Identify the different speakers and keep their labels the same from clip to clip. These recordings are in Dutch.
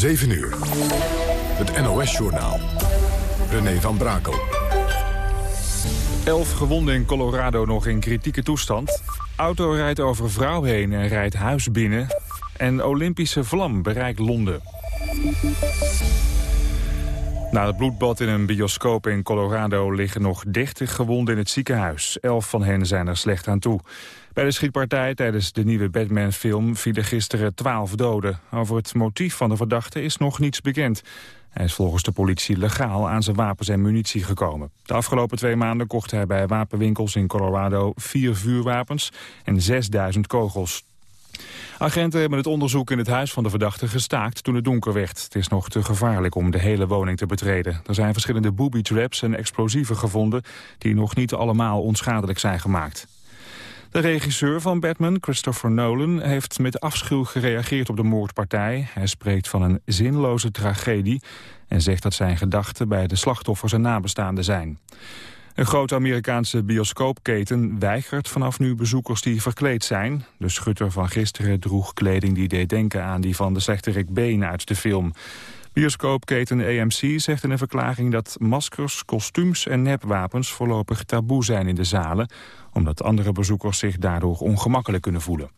Speaker 1: 7 uur. Het NOS-journaal. René van Brakel.
Speaker 2: Elf gewonden in Colorado nog in kritieke toestand. Auto rijdt over vrouw heen en rijdt huis binnen. En Olympische vlam bereikt Londen. Na het bloedbad in een bioscoop in Colorado liggen nog 30 gewonden in het ziekenhuis. Elf van hen zijn er slecht aan toe. Bij de schietpartij tijdens de nieuwe Batman-film vielen gisteren 12 doden. Over het motief van de verdachte is nog niets bekend. Hij is volgens de politie legaal aan zijn wapens en munitie gekomen. De afgelopen twee maanden kocht hij bij wapenwinkels in Colorado vier vuurwapens en 6000 kogels. Agenten hebben het onderzoek in het huis van de verdachte gestaakt toen het donker werd. Het is nog te gevaarlijk om de hele woning te betreden. Er zijn verschillende booby traps en explosieven gevonden... die nog niet allemaal onschadelijk zijn gemaakt. De regisseur van Batman, Christopher Nolan, heeft met afschuw gereageerd op de moordpartij. Hij spreekt van een zinloze tragedie en zegt dat zijn gedachten bij de slachtoffers en nabestaanden zijn. Een grote Amerikaanse bioscoopketen weigert vanaf nu bezoekers die verkleed zijn. De schutter van gisteren droeg kleding die deed denken aan die van de slechterik Been uit de film. Bioscoopketen AMC zegt in een verklaring dat maskers, kostuums en nepwapens voorlopig taboe zijn in de zalen, omdat andere bezoekers zich daardoor ongemakkelijk kunnen voelen.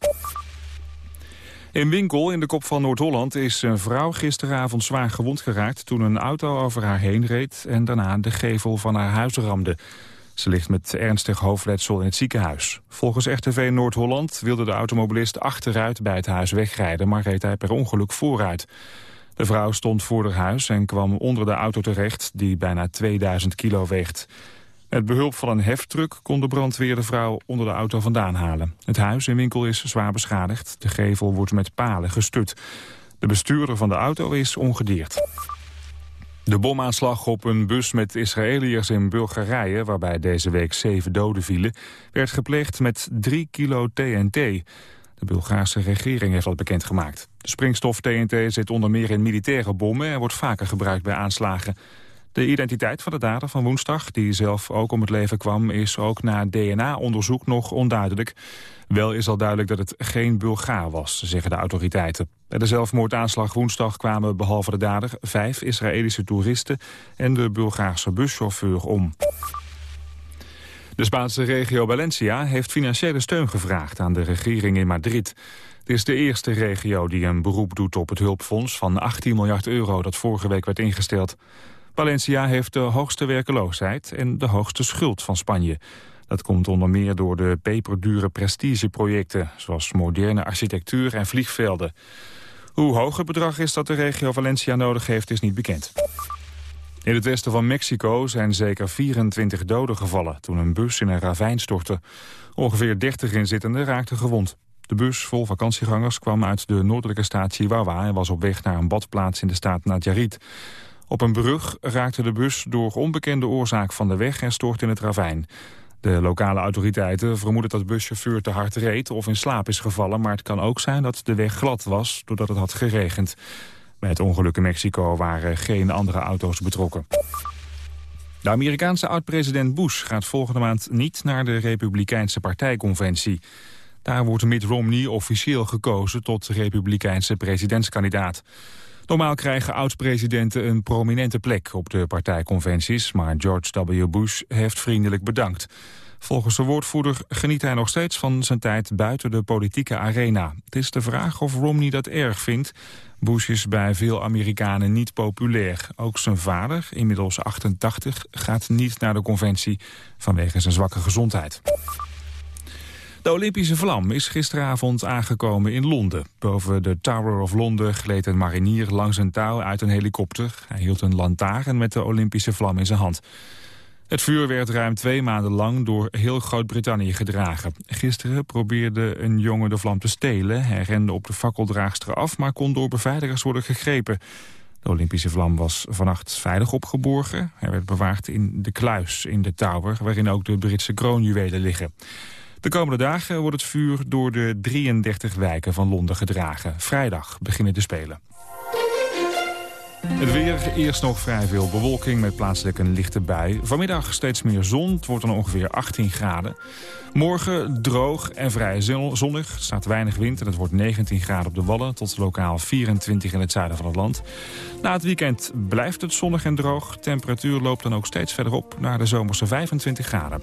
Speaker 2: In Winkel, in de kop van Noord-Holland, is een vrouw gisteravond zwaar gewond geraakt... toen een auto over haar heen reed en daarna de gevel van haar huis ramde. Ze ligt met ernstig hoofdletsel in het ziekenhuis. Volgens RTV Noord-Holland wilde de automobilist achteruit bij het huis wegrijden... maar reed hij per ongeluk vooruit. De vrouw stond voor haar huis en kwam onder de auto terecht... die bijna 2000 kilo weegt. Met behulp van een heftruck kon de brandweer de vrouw onder de auto vandaan halen. Het huis in winkel is zwaar beschadigd. De gevel wordt met palen gestut. De bestuurder van de auto is ongedeerd. De bomaanslag op een bus met Israëliërs in Bulgarije... waarbij deze week zeven doden vielen... werd gepleegd met 3 kilo TNT. De Bulgaarse regering heeft dat bekendgemaakt. De springstof TNT zit onder meer in militaire bommen... en wordt vaker gebruikt bij aanslagen. De identiteit van de dader van woensdag, die zelf ook om het leven kwam... is ook na DNA-onderzoek nog onduidelijk. Wel is al duidelijk dat het geen Bulgaar was, zeggen de autoriteiten. Bij de zelfmoordaanslag woensdag kwamen behalve de dader... vijf Israëlische toeristen en de Bulgaarse buschauffeur om. De Spaanse regio Valencia heeft financiële steun gevraagd aan de regering in Madrid. Het is de eerste regio die een beroep doet op het hulpfonds van 18 miljard euro dat vorige week werd ingesteld. Valencia heeft de hoogste werkeloosheid en de hoogste schuld van Spanje. Dat komt onder meer door de peperdure prestigeprojecten... zoals moderne architectuur en vliegvelden. Hoe hoog het bedrag is dat de regio Valencia nodig heeft, is niet bekend. In het westen van Mexico zijn zeker 24 doden gevallen... toen een bus in een ravijn stortte. Ongeveer 30 inzittenden raakten gewond. De bus vol vakantiegangers kwam uit de noordelijke staat Chihuahua... en was op weg naar een badplaats in de staat Nayarit. Op een brug raakte de bus door onbekende oorzaak van de weg en stort in het ravijn. De lokale autoriteiten vermoeden dat buschauffeur te hard reed of in slaap is gevallen, maar het kan ook zijn dat de weg glad was doordat het had geregend. Bij het ongeluk in Mexico waren geen andere auto's betrokken. De Amerikaanse oud-president Bush gaat volgende maand niet naar de Republikeinse partijconventie. Daar wordt Mitt Romney officieel gekozen tot Republikeinse presidentskandidaat. Normaal krijgen oud-presidenten een prominente plek op de partijconventies... maar George W. Bush heeft vriendelijk bedankt. Volgens de woordvoerder geniet hij nog steeds van zijn tijd buiten de politieke arena. Het is de vraag of Romney dat erg vindt. Bush is bij veel Amerikanen niet populair. Ook zijn vader, inmiddels 88, gaat niet naar de conventie vanwege zijn zwakke gezondheid. De Olympische vlam is gisteravond aangekomen in Londen. Boven de Tower of London gleed een marinier langs een touw uit een helikopter. Hij hield een lantaarn met de Olympische vlam in zijn hand. Het vuur werd ruim twee maanden lang door heel Groot-Brittannië gedragen. Gisteren probeerde een jongen de vlam te stelen. Hij rende op de fakkeldraagster af, maar kon door beveiligers worden gegrepen. De Olympische vlam was vannacht veilig opgeborgen. Hij werd bewaard in de kluis in de tower, waarin ook de Britse kroonjuwelen liggen. De komende dagen wordt het vuur door de 33 wijken van Londen gedragen. Vrijdag beginnen de Spelen. Het weer, eerst nog vrij veel bewolking met plaatselijk een lichte bui. Vanmiddag steeds meer zon, het wordt dan ongeveer 18 graden. Morgen droog en vrij zonnig, er staat weinig wind... en het wordt 19 graden op de Wallen tot lokaal 24 in het zuiden van het land. Na het weekend blijft het zonnig en droog. Temperatuur loopt dan ook steeds verder op naar de zomerse 25 graden.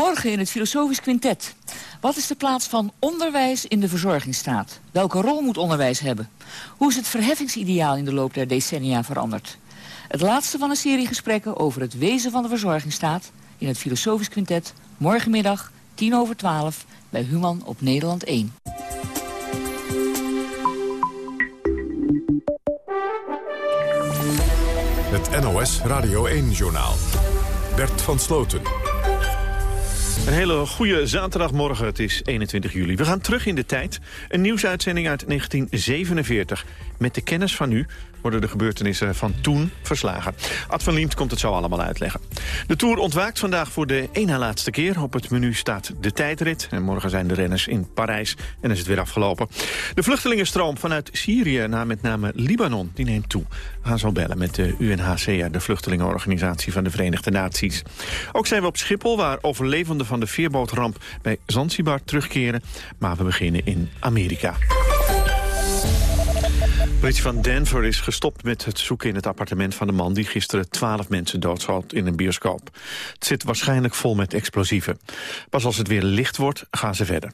Speaker 3: Morgen in het Filosofisch Quintet. Wat is de plaats van onderwijs in de verzorgingsstaat? Welke rol moet onderwijs hebben? Hoe is het verheffingsideaal in de loop der decennia veranderd? Het laatste van een serie gesprekken over het wezen van de verzorgingsstaat... in het Filosofisch Quintet, morgenmiddag, 10 over 12... bij Human op Nederland 1.
Speaker 1: Het NOS Radio 1-journaal. Bert van Sloten.
Speaker 4: Een hele goede zaterdagmorgen, het is 21 juli. We gaan terug in de tijd. Een nieuwsuitzending uit 1947. Met de kennis van nu worden de gebeurtenissen van toen verslagen. Ad van Liemt komt het zo allemaal uitleggen. De Tour ontwaakt vandaag voor de na laatste keer. Op het menu staat de tijdrit. En morgen zijn de renners in Parijs en is het weer afgelopen. De vluchtelingenstroom vanuit Syrië naar met name Libanon, die neemt toe. Gaan zo bellen met de UNHCR, de vluchtelingenorganisatie van de Verenigde Naties. Ook zijn we op Schiphol, waar overlevenden van de veerbootramp bij Zanzibar terugkeren. Maar we beginnen in Amerika. Politie van Denver is gestopt met het zoeken in het appartement van de man... die gisteren twaalf mensen doodschoot in een bioscoop. Het zit waarschijnlijk vol met explosieven. Pas als het weer licht wordt, gaan ze verder.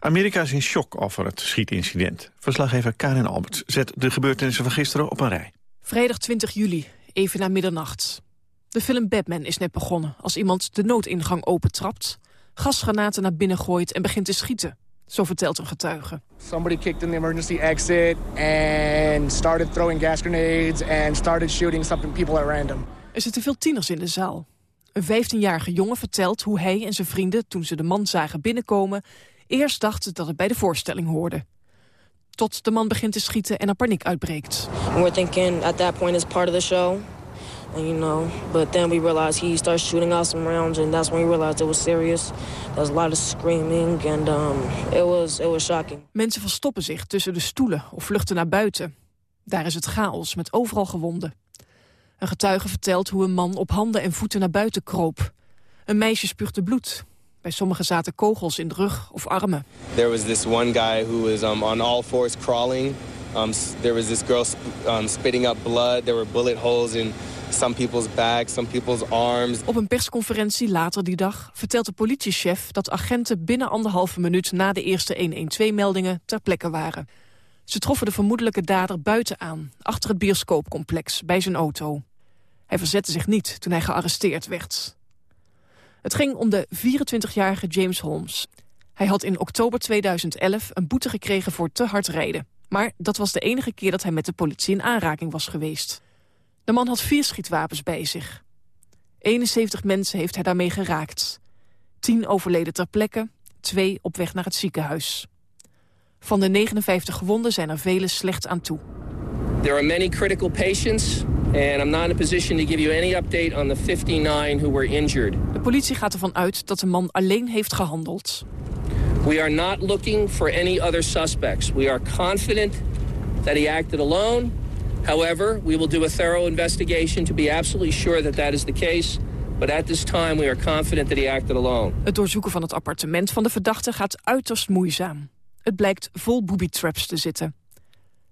Speaker 4: Amerika is in shock over het schietincident. Verslaggever Karin Albert zet de gebeurtenissen van gisteren op een rij.
Speaker 5: Vrijdag 20 juli, even na middernacht. De film Batman is net begonnen als iemand de noodingang opentrapt... gasgranaten naar binnen gooit en begint te schieten. Zo vertelt een getuige.
Speaker 6: Somebody kicked in the emergency exit and started throwing gas grenades and started shooting some people at random.
Speaker 5: Er zitten veel tieners in de zaal. Een 15-jarige jongen vertelt hoe hij en zijn vrienden, toen ze de man zagen binnenkomen, eerst dachten dat het bij de voorstelling hoorde. Tot de man begint te schieten en er paniek uitbreekt.
Speaker 7: We're thinking at that point it's part of the show. And, you know, but then we realized he started shooting out some rounds, and that's when we realized it was serious. There was a lot of screaming, and um, it was it was shocking.
Speaker 5: Mensen verstoppen zich tussen de stoelen of vluchten naar buiten. Daar is het chaos met overal gewonden. Een getuige vertelt hoe een man op handen en voeten naar buiten kroop. Een meisje spuugde bloed. Bij sommigen zaten kogels in de rug of armen.
Speaker 8: There was this one guy who was um, on all fours crawling. Um, there was this girl sp um, spitting up blood. There were bullet holes in people's some people's arms.
Speaker 5: Op een persconferentie later die dag vertelt de politiechef dat agenten binnen anderhalve minuut na de eerste 112-meldingen ter plekke waren. Ze troffen de vermoedelijke dader buiten aan, achter het bioscoopcomplex, bij zijn auto. Hij verzette zich niet toen hij gearresteerd werd. Het ging om de 24-jarige James Holmes. Hij had in oktober 2011 een boete gekregen voor te hard rijden. Maar dat was de enige keer dat hij met de politie in aanraking was geweest. De man had vier schietwapens bij zich. 71 mensen heeft hij daarmee geraakt. 10 overleden ter plekke, twee op weg naar het ziekenhuis. Van de 59 gewonden zijn er vele slecht aan toe.
Speaker 8: There are many critical patients, and I'm not in a position to give you any update on the 59 who were injured.
Speaker 5: De politie gaat ervan uit dat de man alleen heeft gehandeld.
Speaker 8: We are not looking for any other suspects. We are confident that he acted alone. However, we will do a thorough investigation to be absolutely sure that that is the case. But at this time we are confident that he acted alone.
Speaker 5: Het doorzoeken van het appartement van de verdachte gaat uiterst moeizaam. Het blijkt vol booby-traps te zitten.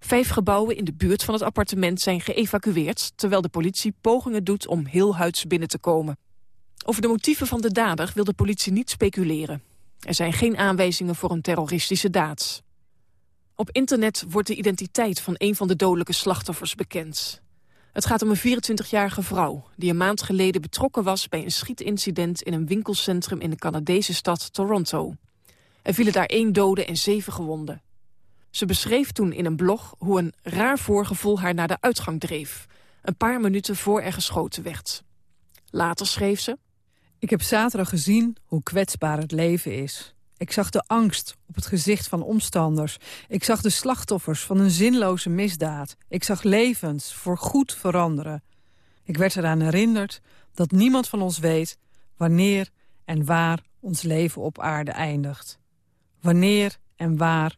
Speaker 5: Vijf gebouwen in de buurt van het appartement zijn geëvacueerd... terwijl de politie pogingen doet om heel huids binnen te komen. Over de motieven van de dader wil de politie niet speculeren. Er zijn geen aanwijzingen voor een terroristische daad. Op internet wordt de identiteit van een van de dodelijke slachtoffers bekend. Het gaat om een 24-jarige vrouw die een maand geleden betrokken was... bij een schietincident in een winkelcentrum in de Canadese stad Toronto. Er vielen daar één dode en zeven gewonden. Ze beschreef toen in een blog hoe een raar voorgevoel haar naar de uitgang dreef. Een paar minuten voor er geschoten werd. Later schreef ze...
Speaker 9: Ik heb zaterdag gezien hoe kwetsbaar het leven is. Ik zag de angst op het gezicht van omstanders. Ik zag de slachtoffers van een zinloze misdaad. Ik zag levens voor goed veranderen. Ik werd eraan herinnerd dat niemand van ons weet... wanneer en waar ons leven op aarde eindigt. Wanneer en waar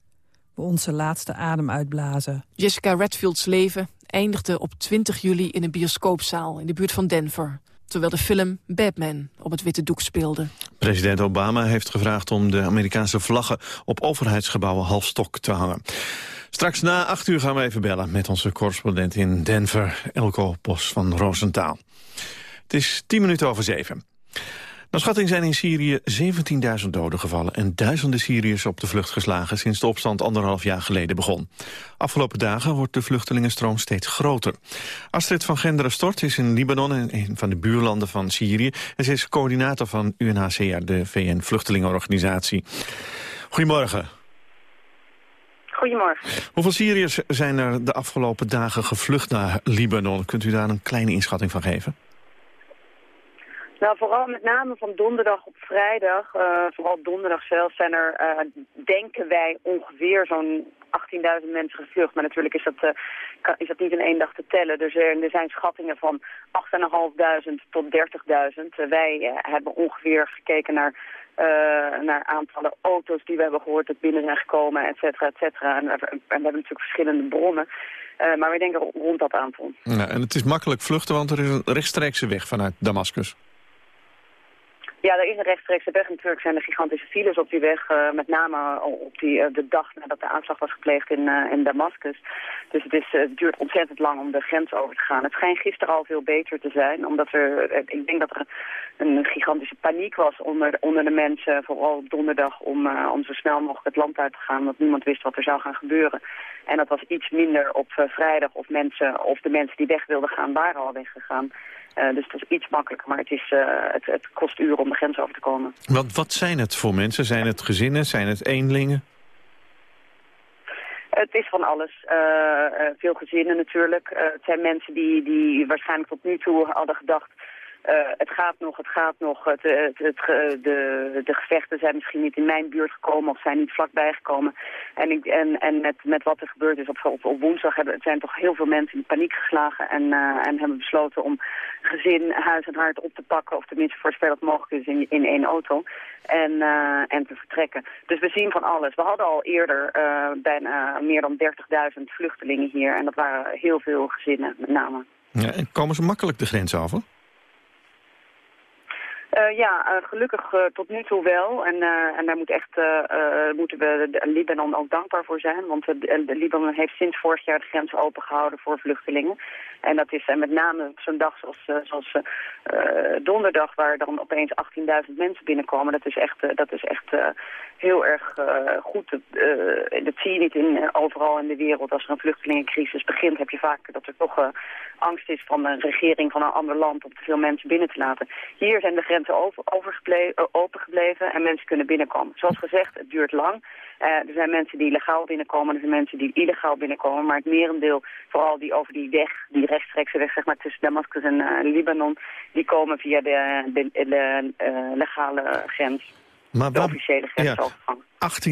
Speaker 9: we onze laatste adem uitblazen.
Speaker 5: Jessica Redfield's leven eindigde op 20 juli in een bioscoopzaal in de buurt van Denver terwijl de film Batman op het witte doek speelde.
Speaker 4: President Obama heeft gevraagd om de Amerikaanse vlaggen op overheidsgebouwen halfstok te hangen. Straks na acht uur gaan we even bellen met onze correspondent in Denver, Elko Bos van Roosentaal. Het is tien minuten over zeven. Naar schatting zijn in Syrië 17.000 doden gevallen... en duizenden Syriërs op de vlucht geslagen... sinds de opstand anderhalf jaar geleden begon. Afgelopen dagen wordt de vluchtelingenstroom steeds groter. Astrid van Genderen Stort is in Libanon, een van de buurlanden van Syrië... en ze is coördinator van UNHCR, de VN-vluchtelingenorganisatie. Goedemorgen.
Speaker 10: Goedemorgen.
Speaker 4: Hoeveel Syriërs zijn er de afgelopen dagen gevlucht naar Libanon? Kunt u daar een kleine inschatting van geven?
Speaker 10: Nou, vooral met name van donderdag op vrijdag, uh, vooral donderdag zelf, zijn er, uh, denken wij, ongeveer zo'n 18.000 mensen gevlucht. Maar natuurlijk is dat, uh, is dat niet in één dag te tellen. Dus er, er zijn schattingen van 8.500 tot 30.000. wij hebben ongeveer gekeken naar, naar aantallen auto's die we hebben gehoord dat binnen zijn gekomen, et cetera, et cetera. En, en, we hebben natuurlijk verschillende bronnen. maar wij denken rond dat aantal.
Speaker 4: Ja, en het is makkelijk vluchten, want er is een rechtstreekse weg vanuit Damascus.
Speaker 10: Ja, er is een rechtstreekse weg. Natuurlijk zijn er gigantische files op die weg. Uh, met name op die, uh, de dag nadat de aanslag was gepleegd in, uh, in Damascus. Dus het, is, het duurt ontzettend lang om de grens over te gaan. Het schijnt gisteren al veel beter te zijn. Omdat er, ik denk dat er een gigantische paniek was onder, onder de mensen. Vooral donderdag om, om zo snel mogelijk het land uit te gaan. Want niemand wist wat er zou gaan gebeuren. En dat was iets minder op vrijdag. Of, mensen, of de mensen die weg wilden gaan waren al weggegaan. Uh, dus het is iets makkelijker, maar het, is, uh, het, het, kost uren om de grens over te komen.
Speaker 4: Wat, wat zijn het voor mensen? Zijn het gezinnen? Zijn het eenlingen?
Speaker 10: Het is van alles. Uh, veel gezinnen natuurlijk. het zijn mensen die, die waarschijnlijk tot nu toe hadden gedacht... Uh, het gaat nog, het gaat nog. Het, het, de, de gevechten zijn misschien niet in mijn buurt gekomen of zijn niet vlakbij gekomen. En, ik, en, en met, met wat er gebeurd is op, op, woensdag hebben, het zijn toch heel veel mensen in paniek geslagen. En, uh, en hebben besloten om gezin, huis en hart op te pakken. Of tenminste voor zover dat mogelijk is in, in één auto. En, uh, en te vertrekken. Dus we zien van alles. We hadden al eerder bijna meer dan 30.000 vluchtelingen hier. En dat waren heel veel gezinnen met name.
Speaker 4: Ja, en komen ze makkelijk de grens over?
Speaker 10: Uh, ja, uh, gelukkig uh, tot nu toe wel. En, en daar moet echt, moeten we de Libanon ook dankbaar voor zijn. Want de, Libanon heeft sinds vorig jaar de grens opengehouden voor vluchtelingen. En dat is met name zo'n dag zoals, zoals donderdag, waar dan opeens 18.000 mensen binnenkomen. Dat is echt, dat is echt heel erg goed. dat zie je niet in, overal in de wereld. Als er een vluchtelingencrisis begint, heb je vaak dat er toch angst is van een regering van een ander land om te veel mensen binnen te laten. Hier zijn de grenzen over, open gebleven en mensen kunnen binnenkomen. Zoals gezegd, het duurt lang. Uh, er zijn mensen die legaal binnenkomen, er zijn mensen die illegaal binnenkomen. Maar het merendeel, vooral die over die weg, die rechtstreekse weg zeg maar, tussen Damascus en uh, Libanon, die komen via de, de, de uh, legale grens.
Speaker 4: Maar
Speaker 10: de officiële grens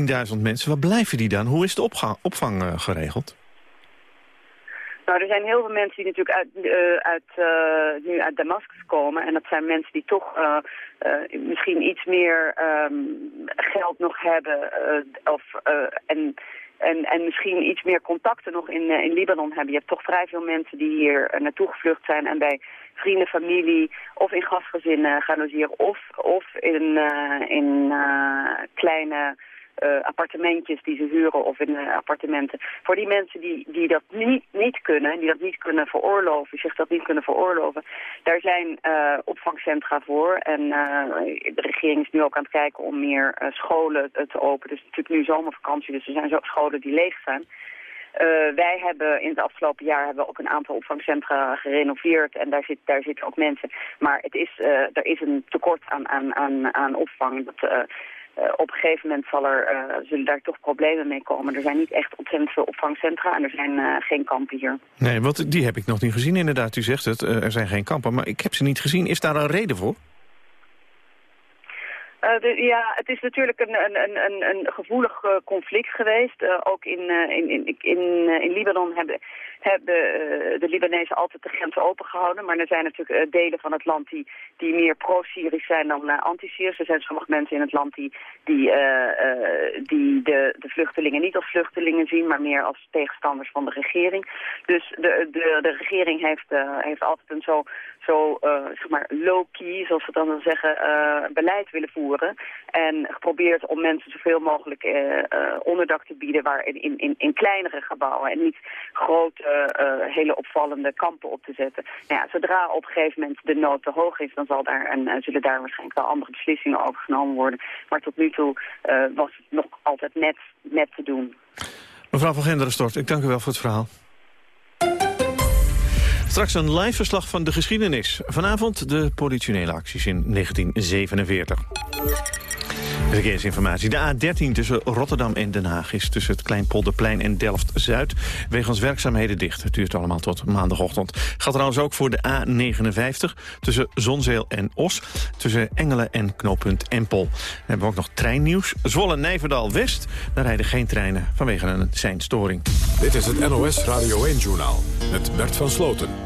Speaker 4: ja, 18.000 mensen, waar blijven die dan? Hoe is de opvang geregeld?
Speaker 10: Nou, er zijn heel veel mensen die natuurlijk uit, uh, uit, uh, nu uit Damascus komen. En dat zijn mensen die toch uh, misschien iets meer um, geld nog hebben. of, en, en, en misschien iets meer contacten nog in, in Libanon hebben. Je hebt toch vrij veel mensen die hier naartoe gevlucht zijn. En bij vrienden, familie of in gastgezinnen gaan logeren. Of, of in, in kleine uh, appartementjes die ze huren of in uh, appartementen. Voor die mensen die, die dat niet, niet kunnen, die dat niet kunnen veroorloven, zich dat niet kunnen veroorloven, daar zijn uh, opvangcentra voor. En de regering is nu ook aan het kijken om meer scholen te openen. Dus natuurlijk nu zomervakantie, dus er zijn zo scholen die leeg zijn. Wij hebben in het afgelopen jaar hebben we ook een aantal opvangcentra gerenoveerd en daar, zit, daar zitten ook mensen. Maar het is, uh, er is een tekort aan, aan, aan, aan opvang. Dat, op een gegeven moment zal er, zullen daar toch problemen mee komen. Er zijn niet echt ontzettend opvangcentra en er zijn geen kampen hier.
Speaker 4: Nee, want die heb ik nog niet gezien inderdaad. U zegt het, er zijn geen kampen, maar ik heb ze niet gezien. Is daar een reden voor?
Speaker 10: Uh, ja, het is natuurlijk een, een, een, een gevoelig uh, conflict geweest. Uh, ook in, in, in, in, in Libanon hebben, hebben de Libanezen altijd de grens opengehouden. Maar er zijn natuurlijk delen van het land die, die meer pro-Syrisch zijn dan anti-Syrisch. Er zijn sommige mensen in het land die, die, die de, de vluchtelingen niet als vluchtelingen zien, maar meer als tegenstanders van de regering. Dus de, de, de regering heeft, heeft altijd een zo, zo zeg maar low-key, zoals we dan dan zeggen, beleid willen voeren en geprobeerd om mensen zoveel mogelijk uh, onderdak te bieden waar in, in, in kleinere gebouwen. En niet grote, hele opvallende kampen op te zetten. Nou ja, zodra op een gegeven moment de nood te hoog is, dan zal daar en, zullen daar waarschijnlijk wel andere beslissingen over genomen worden. Maar tot nu toe was het nog altijd net, net te doen.
Speaker 4: Mevrouw van Genderen-Stort, ik dank u wel voor het verhaal. Straks een live verslag van de geschiedenis. Vanavond de politionele acties in 1947. Verkeersinformatie. De A13 tussen Rotterdam en Den Haag is tussen het Kleinpolderplein en Delft-Zuid wegens werkzaamheden dicht. Het duurt allemaal tot maandagochtend. Gaat trouwens ook voor de A59 tussen Zonzeel en Os, tussen Engelen en knooppunt Empel. Dan hebben we ook nog treinnieuws. Zwolle-Nijverdal-West, daar rijden geen treinen vanwege een seinstoring.
Speaker 1: Dit is het NOS Radio 1-journaal met Bert van Sloten.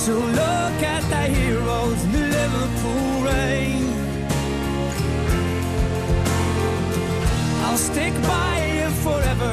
Speaker 11: So look at the heroes in the Liverpool rain. I'll stick by you forever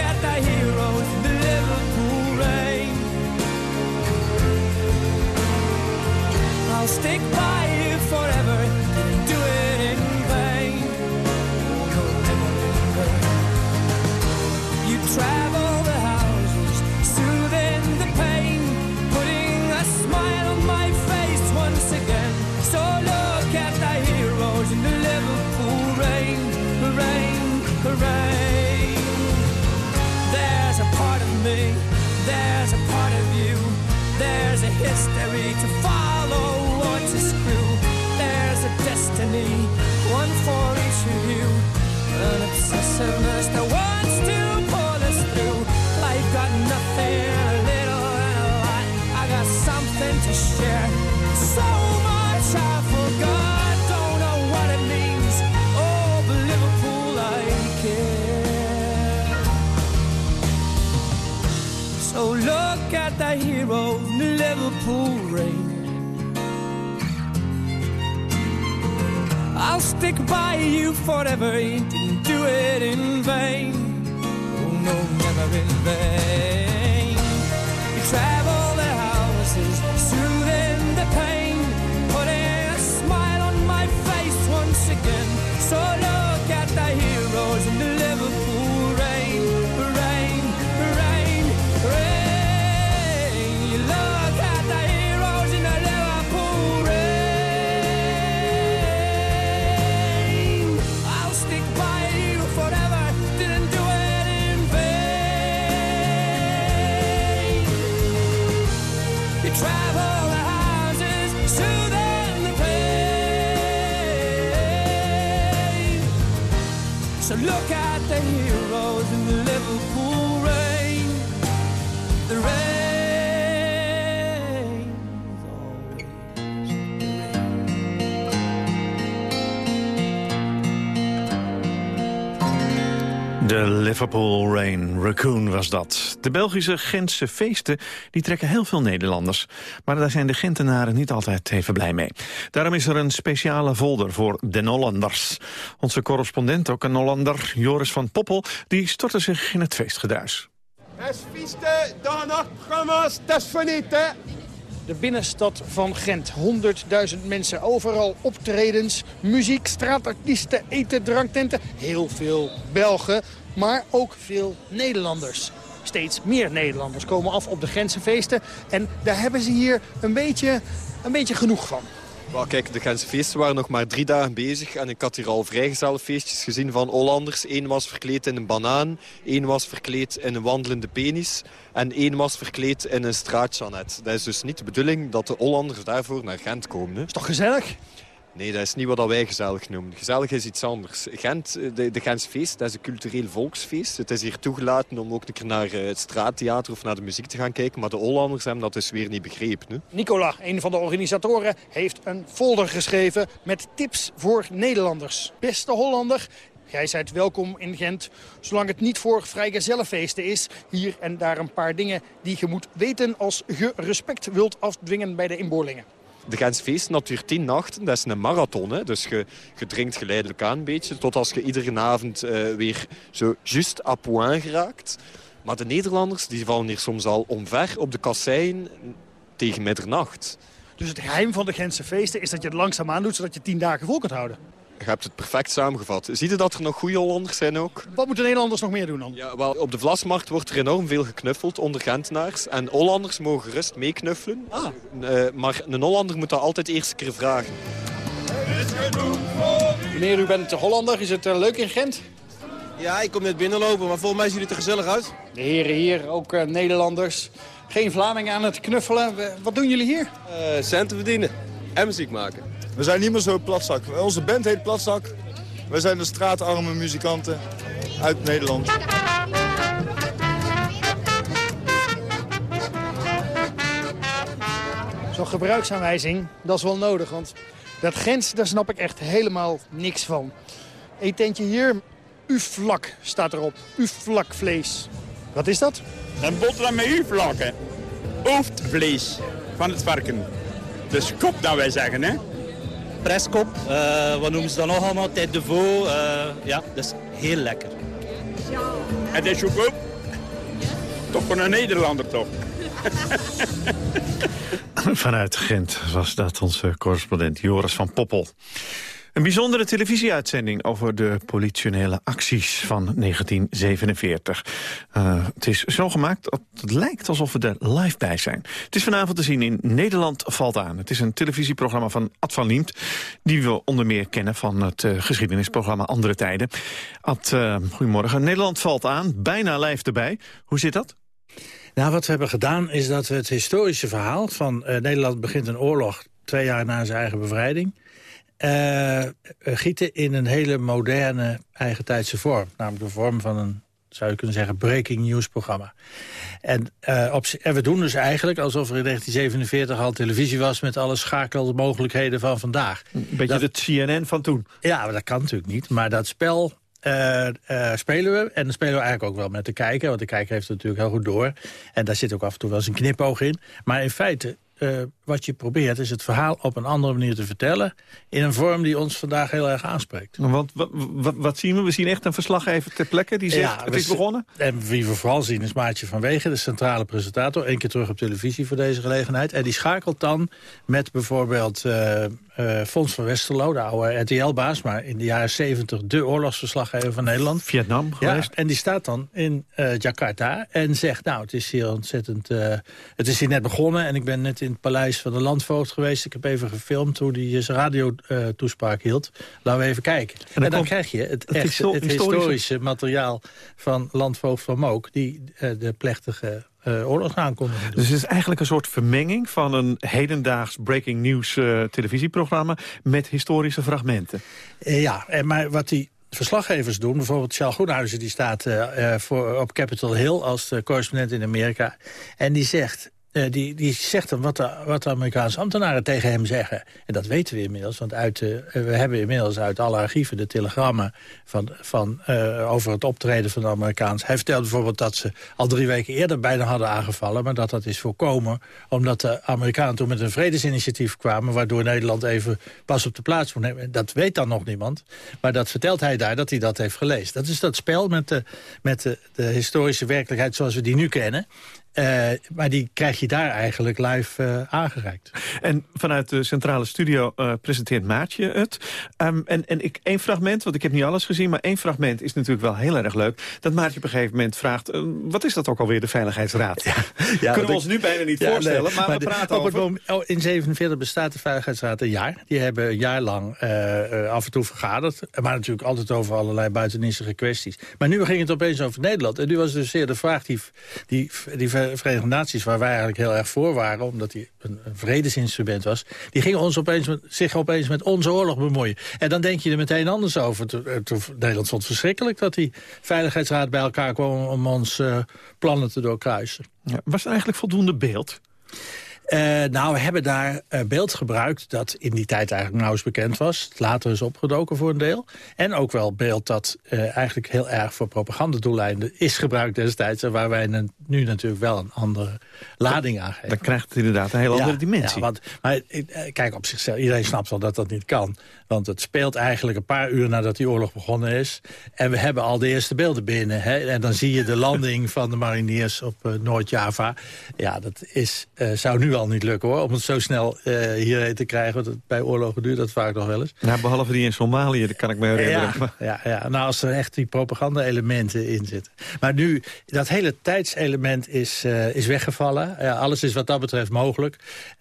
Speaker 11: At the heroes in the Liverpool rain. I'll stick by you forever there's a history to follow or to screw. There's a destiny, one for each of you, an obsessiveness that wants to pull us through. Life got nothing, a little and a lot. I got something to share. So much I forgot, don't know what it means. Oh, but Liverpool, I care. So look at the hero the Liverpool rain. I'll stick by you forever, didn't do it in vain. Oh no, never in vain.
Speaker 4: De Liverpool Rain, Raccoon was dat. De Belgische Gentse feesten die trekken heel veel Nederlanders. Maar daar zijn de Gentenaren niet altijd even blij mee. Daarom is er een speciale folder voor de Hollanders. Onze correspondent, ook een Hollander, Joris van Poppel... die stortte zich in het feestgedruis.
Speaker 12: Het feesten, programma's, dat is.
Speaker 13: De binnenstad van Gent. 100.000 mensen, overal optredens, muziek, straatartiesten, eten, dranktenten. Heel veel Belgen, maar ook veel Nederlanders. Steeds meer Nederlanders komen af op de Gentse. En daar hebben ze hier een beetje, een beetje genoeg van.
Speaker 14: Kijk, de Gentse feesten waren nog maar drie dagen bezig. En ik had hier al vrijgezellenfeestjes gezien van Hollanders. Eén was verkleed in een banaan. één was verkleed in een wandelende penis. En één was verkleed in een straatjanet. Dat is dus niet de bedoeling dat de Hollanders daarvoor naar Gent komen.
Speaker 13: Is toch gezellig?
Speaker 14: Nee, dat is niet wat wij gezellig noemen. Gezellig is iets anders. Gent, de, de Gentse feest, dat is een cultureel volksfeest. Het is hier toegelaten om ook een keer naar eh, het straattheater of naar de muziek te gaan kijken. Maar de Hollanders hebben dat dus weer niet begrepen. Hè?
Speaker 13: Nicola, een van de organisatoren, heeft een folder geschreven met tips voor Nederlanders. Beste Hollander, Jij zijt welkom in Gent, zolang het niet voor vrijgezellenfeesten is. Hier en daar een paar dingen die je moet weten als je respect wilt afdwingen bij de inboorlingen.
Speaker 14: De Gentse feest natuurlijk tien nachten, dat is een marathon. Hè? Dus je, je drinkt geleidelijk aan een beetje, tot als je iedere avond eh, weer zo just à point geraakt. Maar de Nederlanders die vallen hier soms al omver op de kassein tegen middernacht.
Speaker 13: Dus het geheim van de Gentse feesten is dat je het langzaamaan doet... zodat je tien dagen vol kunt houden.
Speaker 14: Je hebt het perfect samengevat. Ziet je dat er nog goede Hollanders zijn ook?
Speaker 13: Wat moeten Nederlanders nog meer doen dan?
Speaker 14: Ja, wel, op de Vlasmarkt wordt er enorm veel geknuffeld onder Gentenaars. En Hollanders mogen gerust meeknuffelen.
Speaker 13: Ah.
Speaker 14: Uh, maar een Hollander moet dat altijd eerst een keer vragen.
Speaker 13: Meneer, u bent Hollander. Is het uh, leuk in Gent?
Speaker 15: Ja, ik kom net binnenlopen, maar volgens mij ziet het er gezellig uit.
Speaker 13: De heren hier, ook uh, Nederlanders. Geen Vlamingen aan het knuffelen. Wat doen jullie hier?
Speaker 15: centen verdienen en muziek maken.
Speaker 16: We zijn niet meer zo platzak. Onze band heet Platzak. Wij zijn de straatarme muzikanten uit Nederland.
Speaker 13: Zo'n gebruiksaanwijzing, dat is wel nodig. Want dat grens, daar snap ik echt helemaal niks van. Etentje hier, uflak staat erop. Uflak vlees. Wat is dat?
Speaker 17: Een boterham met uflakken. Hoofdvlees van het varken. Dus kop dat wij zeggen, hè?
Speaker 18: Presskop. Uh, wat noemen ze dan nog allemaal? Tête de veau. Uh, ja, dat is heel lekker.
Speaker 17: En dat is ook Toch van een Nederlander, toch?
Speaker 4: Vanuit Gent was dat onze correspondent Joris van Poppel. Een bijzondere televisieuitzending over de politionele acties van 1947. Uh, het is zo gemaakt dat het lijkt alsof we er live bij zijn. Het is vanavond te zien in Nederland valt aan. Het is een televisieprogramma van Ad van Liemt... die we onder meer kennen van het uh, geschiedenisprogramma Andere Tijden. Ad, uh, goedemorgen. Nederland valt aan, bijna live erbij. Hoe zit dat?
Speaker 19: Nou, wat we hebben gedaan is dat we het historische verhaal van Nederland begint een oorlog... twee jaar na zijn eigen bevrijding uh, gieten in een hele moderne, eigentijdse vorm. Namelijk de vorm van een, zou je kunnen zeggen, breaking news programma. En, uh, op, en we doen dus eigenlijk alsof er in 1947 al televisie was... met alle schakelmogelijkheden van vandaag.
Speaker 4: Een beetje het CNN van toen.
Speaker 19: Ja, maar dat kan natuurlijk niet. Maar dat spel uh, uh, spelen we. En dan spelen we eigenlijk ook wel met de kijker. Want de kijker heeft het natuurlijk heel goed door. En daar zit ook af en toe wel eens een knipoog in. Maar in feite uh, wat je probeert is het verhaal op een andere manier te vertellen... in een vorm die ons vandaag heel erg aanspreekt.
Speaker 4: Want wat, wat, wat zien we? We zien echt een verslaggever ter plekke die zegt ja, het is begonnen?
Speaker 19: En wie we vooral zien is Maartje van Wegen, de centrale presentator. Eén keer terug op televisie voor deze gelegenheid. En die schakelt dan met bijvoorbeeld uh, uh, Fons van Westerlo... de oude RTL-baas, maar in de jaren 70 de oorlogsverslaggever van Nederland.
Speaker 4: Vietnam geweest.
Speaker 19: Ja, en die staat dan in Jakarta en zegt... nou, het is hier ontzettend... het is hier net begonnen en ik ben net in het paleis van de landvoogd geweest. Ik heb even gefilmd hoe hij zijn radiotoespraak hield. Laten we even kijken. En dan, dan krijg je het, echt, het, historische materiaal van landvoogd van Mook... die de plechtige uh, oorlog aankondigen.
Speaker 4: Dus het is eigenlijk een soort vermenging van een hedendaags breaking news uh, televisieprogramma... met historische fragmenten.
Speaker 19: Uh, ja, en maar wat hij verslaggevers doen. Bijvoorbeeld Charles Groenhuizen, die staat uh, voor, op Capitol Hill als correspondent in Amerika. En die zegt, die, die zegt dan wat de, wat Amerikaanse ambtenaren tegen hem zeggen. En dat weten we inmiddels, want uit de, we hebben inmiddels uit alle archieven de telegrammen van, van, uh, over het optreden van de Amerikaans. Hij vertelde bijvoorbeeld dat ze al drie weken eerder bijna hadden aangevallen, maar dat dat is voorkomen omdat de Amerikanen toen met een vredesinitiatief kwamen, waardoor Nederland even pas op de plaats moet nemen. Dat weet dan nog niemand, maar dat vertelt hij daar dat hij dat heeft gelezen. Dat is dat spel met de, met de, de historische werkelijkheid zoals we die nu kennen. Uh, maar die krijg je daar eigenlijk live uh, aangereikt.
Speaker 4: En vanuit de centrale studio uh, presenteert Maatje het. Um, en en ik, één fragment, want ik heb niet alles gezien... maar één fragment is natuurlijk wel heel erg leuk. Dat Maatje op een gegeven moment vraagt... wat is dat ook alweer, de Veiligheidsraad? Ja, ja, Kunnen we ons nu bijna niet ja, voorstellen, nee, maar, maar, we de, praten over...
Speaker 19: Moment, oh, in 47 bestaat de Veiligheidsraad een jaar. Die hebben een jaar lang af en toe vergaderd. Maar natuurlijk altijd over allerlei buitenissige kwesties. Maar nu ging het opeens over Nederland. En nu was dus zeer de vraag die... die, die Verenigde Naties, waar wij eigenlijk heel erg voor waren... omdat hij een, vredesinstrument was... die gingen ons opeens met, zich opeens met onze oorlog bemoeien. En dan denk je er meteen anders over. Eh, Nederland vond het verschrikkelijk dat die Veiligheidsraad bij elkaar kwam... om ons uh, plannen te doorkruisen.
Speaker 4: Ja, was eigenlijk voldoende beeld?
Speaker 19: Uh, nou, we hebben daar uh, beeld gebruikt dat in die tijd eigenlijk nauwelijks bekend was. Later is opgedoken voor een deel. En ook wel beeld dat uh, eigenlijk heel erg voor propagandadoeleinden is gebruikt destijds. Waar wij nu natuurlijk wel een andere lading aan geven.
Speaker 4: Dan krijgt het inderdaad een heel ja, andere dimensie.
Speaker 19: Ja, want, maar kijk, op zichzelf, iedereen snapt wel dat dat niet kan. Want het speelt eigenlijk een paar uur nadat die oorlog begonnen is. En we hebben al de eerste beelden binnen. Hè? En dan zie je de landing van de mariniers op Noord-Java. Ja, dat is, zou nu al niet lukken hoor, om het zo snel uh, hierheen te krijgen. Want bij oorlogen duurt dat vaak nog wel eens.
Speaker 4: Nou, behalve die in Somalië, dat kan ik me herinneren.
Speaker 19: Ja, ja, ja, nou als er echt die propaganda-elementen in zitten. Maar nu, dat hele tijdselement is, is weggevallen. Ja, alles is wat dat betreft mogelijk.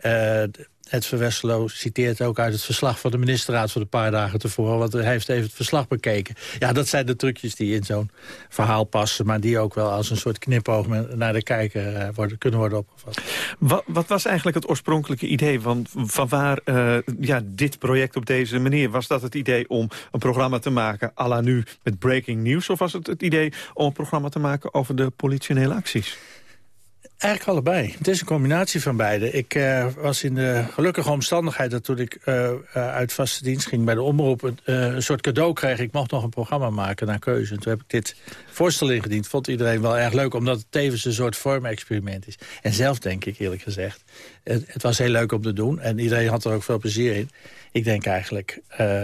Speaker 19: Uh, Ed Verwesselo citeert ook uit het verslag van de ministerraad... van een paar dagen tevoren, want hij heeft even het verslag bekeken. Ja, dat zijn de trucjes die in zo'n verhaal passen... maar die ook wel als een soort knipoog naar de kijker uh, worden, kunnen worden opgevat.
Speaker 4: Wat, wat, was eigenlijk het oorspronkelijke idee van, van waar uh, ja, dit project op deze manier? Was dat het idee om een programma te maken à la nu met breaking news... of was het het idee om een programma te maken over de politionele acties?
Speaker 19: Eigenlijk allebei. Het is een combinatie van beide. Ik uh, was in de gelukkige omstandigheid dat toen ik uh, uit vaste dienst ging bij de omroep... Een soort cadeau kreeg. Ik mocht nog een programma maken naar keuze. En toen heb ik dit voorstel ingediend. Vond iedereen wel erg leuk, omdat het tevens een soort vormexperiment is. En zelf denk ik eerlijk gezegd, het, het, was heel leuk om te doen. En iedereen had er ook veel plezier in. Ik denk eigenlijk,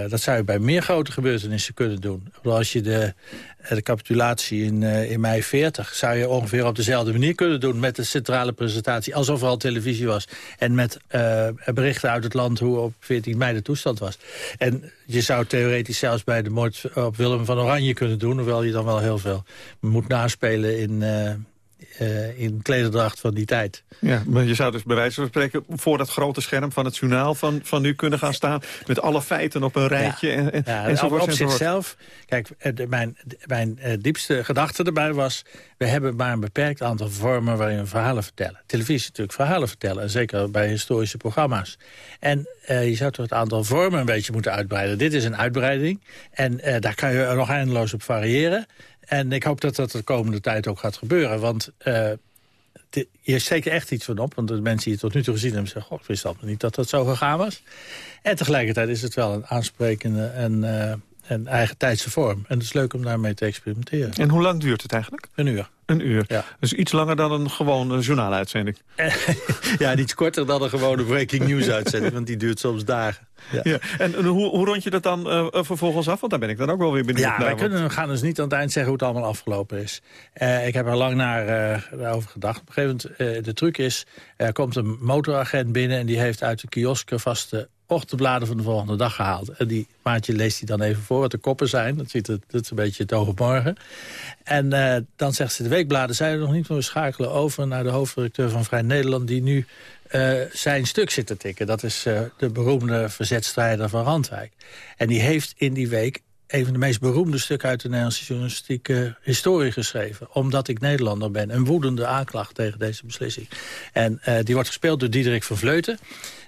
Speaker 19: dat zou je bij meer grote gebeurtenissen kunnen doen. Als je de, de capitulatie in, uh, in mei 40... zou je ongeveer op dezelfde manier kunnen doen... met de centrale presentatie, alsof er al televisie was. En met uh, berichten uit het land hoe op 14 mei de toestand was. En je zou theoretisch zelfs bij de moord op Willem van Oranje kunnen doen... hoewel je dan wel heel veel moet naspelen in in klederdracht van die tijd.
Speaker 4: Ja, maar je zou dus bij wijze van spreken voor dat grote scherm van het journaal van, van nu kunnen gaan staan... met alle feiten op een rijtje
Speaker 19: ja. en, ja, enzovoort. Op, op zichzelf, kijk, de, mijn, mijn uh, diepste gedachte erbij was... we hebben maar een beperkt aantal vormen waarin we verhalen vertellen. Televisie natuurlijk verhalen vertellen, en zeker bij historische programma's. En uh, je zou toch het aantal vormen een beetje moeten uitbreiden. Dit is een uitbreiding en daar kan je er nog eindeloos op variëren... En ik hoop dat dat de komende tijd ook gaat gebeuren. Want uh, je steekt echt iets van op. Want de mensen die het tot nu toe gezien hebben zeggen... Goh, ik wist dat niet dat dat zo gegaan was. En tegelijkertijd is het wel een aansprekende en, uh, en eigen tijdse vorm. En het is leuk om daarmee te experimenteren.
Speaker 4: En hoe lang duurt het eigenlijk?
Speaker 19: Een uur.
Speaker 4: Een uur. Ja. Dus iets langer dan een gewone journaaluitzending.
Speaker 19: ja, iets korter dan een gewone breaking news uitzending. want die duurt soms dagen.
Speaker 4: Ja. ja. En, hoe, hoe, rond je dat dan uh, vervolgens af? Want daar ben ik dan ook wel weer benieuwd
Speaker 19: ja,
Speaker 4: naar.
Speaker 19: wij kunnen, gaan dus niet aan het eind zeggen hoe het allemaal afgelopen is. Uh, ik heb er lang naar uh, over gedacht. Op een gegeven moment, de truc is, er komt een motoragent binnen... en die heeft uit de kiosk vaste ochtendbladen van de volgende dag gehaald. En die maatje leest hij dan even voor wat de koppen zijn. Dat, ziet het, dat is een beetje het oog morgen. En uh, dan zegt ze, de weekbladen zijn er nog niet meer schakelen over... naar de hoofdredacteur van Vrij Nederland... die nu uh, zijn stuk zit te tikken. Dat is uh, de beroemde verzetstrijder van Randwijk. En die heeft in die week een van de meest beroemde stukken uit de Nederlandse journalistieke historie geschreven. Omdat ik Nederlander ben. Een woedende aanklacht tegen deze beslissing. En die wordt gespeeld door Diederik van Vleuten.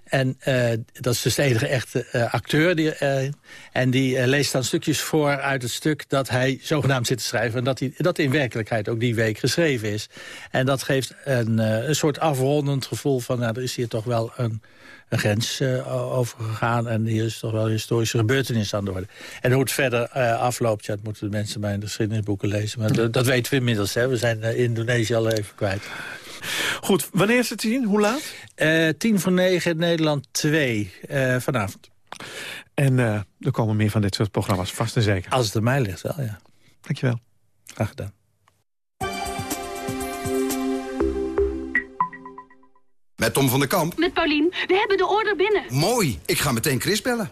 Speaker 19: En uh, dat is dus de enige echte uh, acteur. Die, uh, en die leest dan stukjes voor uit het stuk dat hij zogenaamd zit te schrijven. En dat, hij, dat in werkelijkheid ook die week geschreven is. En dat geeft een, een soort afrondend gevoel van... Nou, er is hier toch wel een, een grens over gegaan. En hier is toch wel een historische gebeurtenis aan de orde. En hoe het verder afloopt, ja, dat moeten de mensen bij de geschiedenisboeken lezen. Maar dat, dat weten we inmiddels. Hè. We zijn Indonesië al even kwijt.
Speaker 4: Goed, wanneer is het te zien? Hoe laat?
Speaker 19: Uh, tien voor negen, Nederland 2, uh, vanavond.
Speaker 4: En uh, er komen meer van dit soort programma's, vast en zeker.
Speaker 19: Als het aan mij ligt wel, ja.
Speaker 4: Dankjewel.
Speaker 19: Graag gedaan.
Speaker 20: Met Tom van der Kamp.
Speaker 21: Met Paulien. We hebben de order binnen.
Speaker 20: Mooi. Ik ga meteen Chris bellen.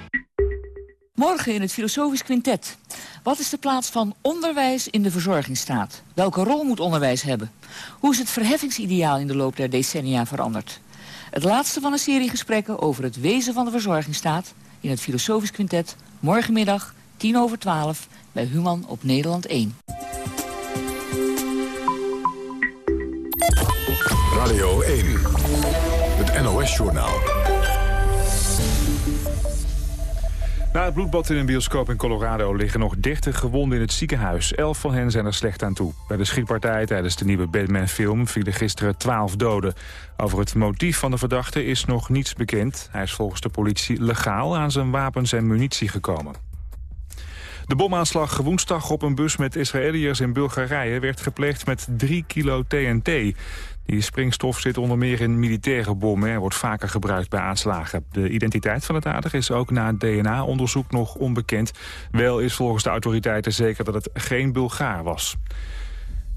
Speaker 3: Morgen in het Filosofisch Quintet. Wat is de plaats van onderwijs in de verzorgingsstaat? Welke rol moet onderwijs hebben? Hoe is het verheffingsideaal in de loop der decennia veranderd? Het laatste van een serie gesprekken over het wezen van de verzorgingsstaat... in het Filosofisch Quintet, morgenmiddag, 10 over 12... bij Human op Nederland 1.
Speaker 1: Radio 1, het NOS-journaal.
Speaker 2: Na het bloedbad in een bioscoop in Colorado liggen nog 30 gewonden in het ziekenhuis. Elf van hen zijn er slecht aan toe. Bij de schietpartij tijdens de nieuwe Batman-film vielen gisteren 12 doden. Over het motief van de verdachte is nog niets bekend. Hij is volgens de politie legaal aan zijn wapens en munitie gekomen. De bomaanslag woensdag op een bus met Israëliërs in Bulgarije... werd gepleegd met 3 kilo TNT. Die springstof zit onder meer in militaire bommen... en wordt vaker gebruikt bij aanslagen. De identiteit van het dader is ook na DNA-onderzoek nog onbekend. Wel is volgens de autoriteiten zeker dat het geen Bulgaar was.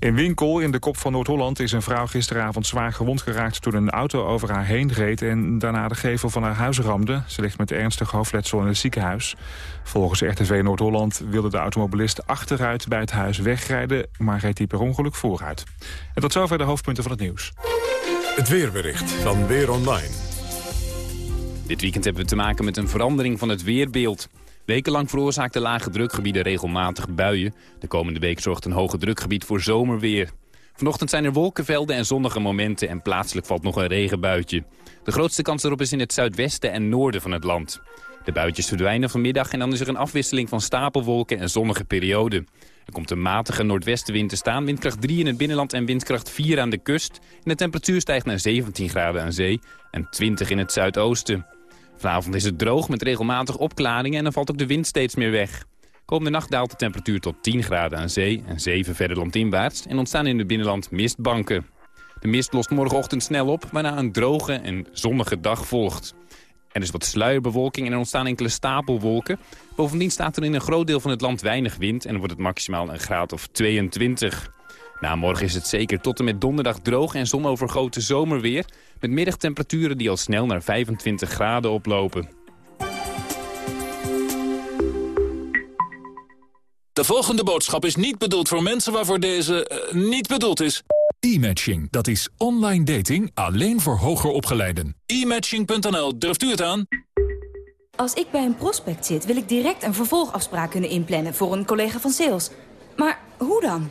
Speaker 2: In Winkel, in de kop van Noord-Holland, is een vrouw gisteravond zwaar gewond geraakt toen een auto over haar heen reed en daarna de gevel van haar huis ramde. Ze ligt met ernstig hoofdletsel in het ziekenhuis. Volgens RTV Noord-Holland wilde de automobilist achteruit bij het huis wegrijden, maar reed hij per ongeluk vooruit. En tot zover de hoofdpunten van het nieuws.
Speaker 1: Het weerbericht van Weer Online.
Speaker 22: Dit weekend hebben we te maken met een verandering van het weerbeeld. Wekenlang veroorzaakten lage drukgebieden regelmatig buien. De komende week zorgt een hoge drukgebied voor zomerweer. Vanochtend zijn er wolkenvelden en zonnige momenten en plaatselijk valt nog een regenbuitje. De grootste kans erop is in het zuidwesten en noorden van het land. De buitjes verdwijnen vanmiddag en dan is er een afwisseling van stapelwolken en zonnige perioden. Er komt een matige noordwestenwind te staan, windkracht 3 in het binnenland en windkracht 4 aan de kust. De temperatuur stijgt naar 17 graden aan zee en 20 in het zuidoosten. Vanavond is het droog met regelmatig opklaringen en dan valt ook de wind steeds meer weg. Komende nacht daalt de temperatuur tot 10 graden aan zee en 7 verder landinwaarts en ontstaan in het binnenland mistbanken. De mist lost morgenochtend snel op, waarna een droge en zonnige dag volgt. Er is wat sluierbewolking en er ontstaan enkele stapelwolken. Bovendien staat er in een groot deel van het land weinig wind en wordt het maximaal een graad of 22. Na morgen is het zeker tot en met donderdag droog en zonovergoten zomerweer... met middagtemperaturen die al snel naar 25 graden oplopen.
Speaker 23: De volgende boodschap is niet bedoeld voor mensen waarvoor deze uh, niet bedoeld is.
Speaker 24: E-matching, dat is online dating alleen voor hoger opgeleiden.
Speaker 23: E-matching.nl, durft u het aan?
Speaker 25: Als ik bij een prospect zit, wil ik direct een vervolgafspraak kunnen inplannen voor een collega van sales. Maar hoe dan?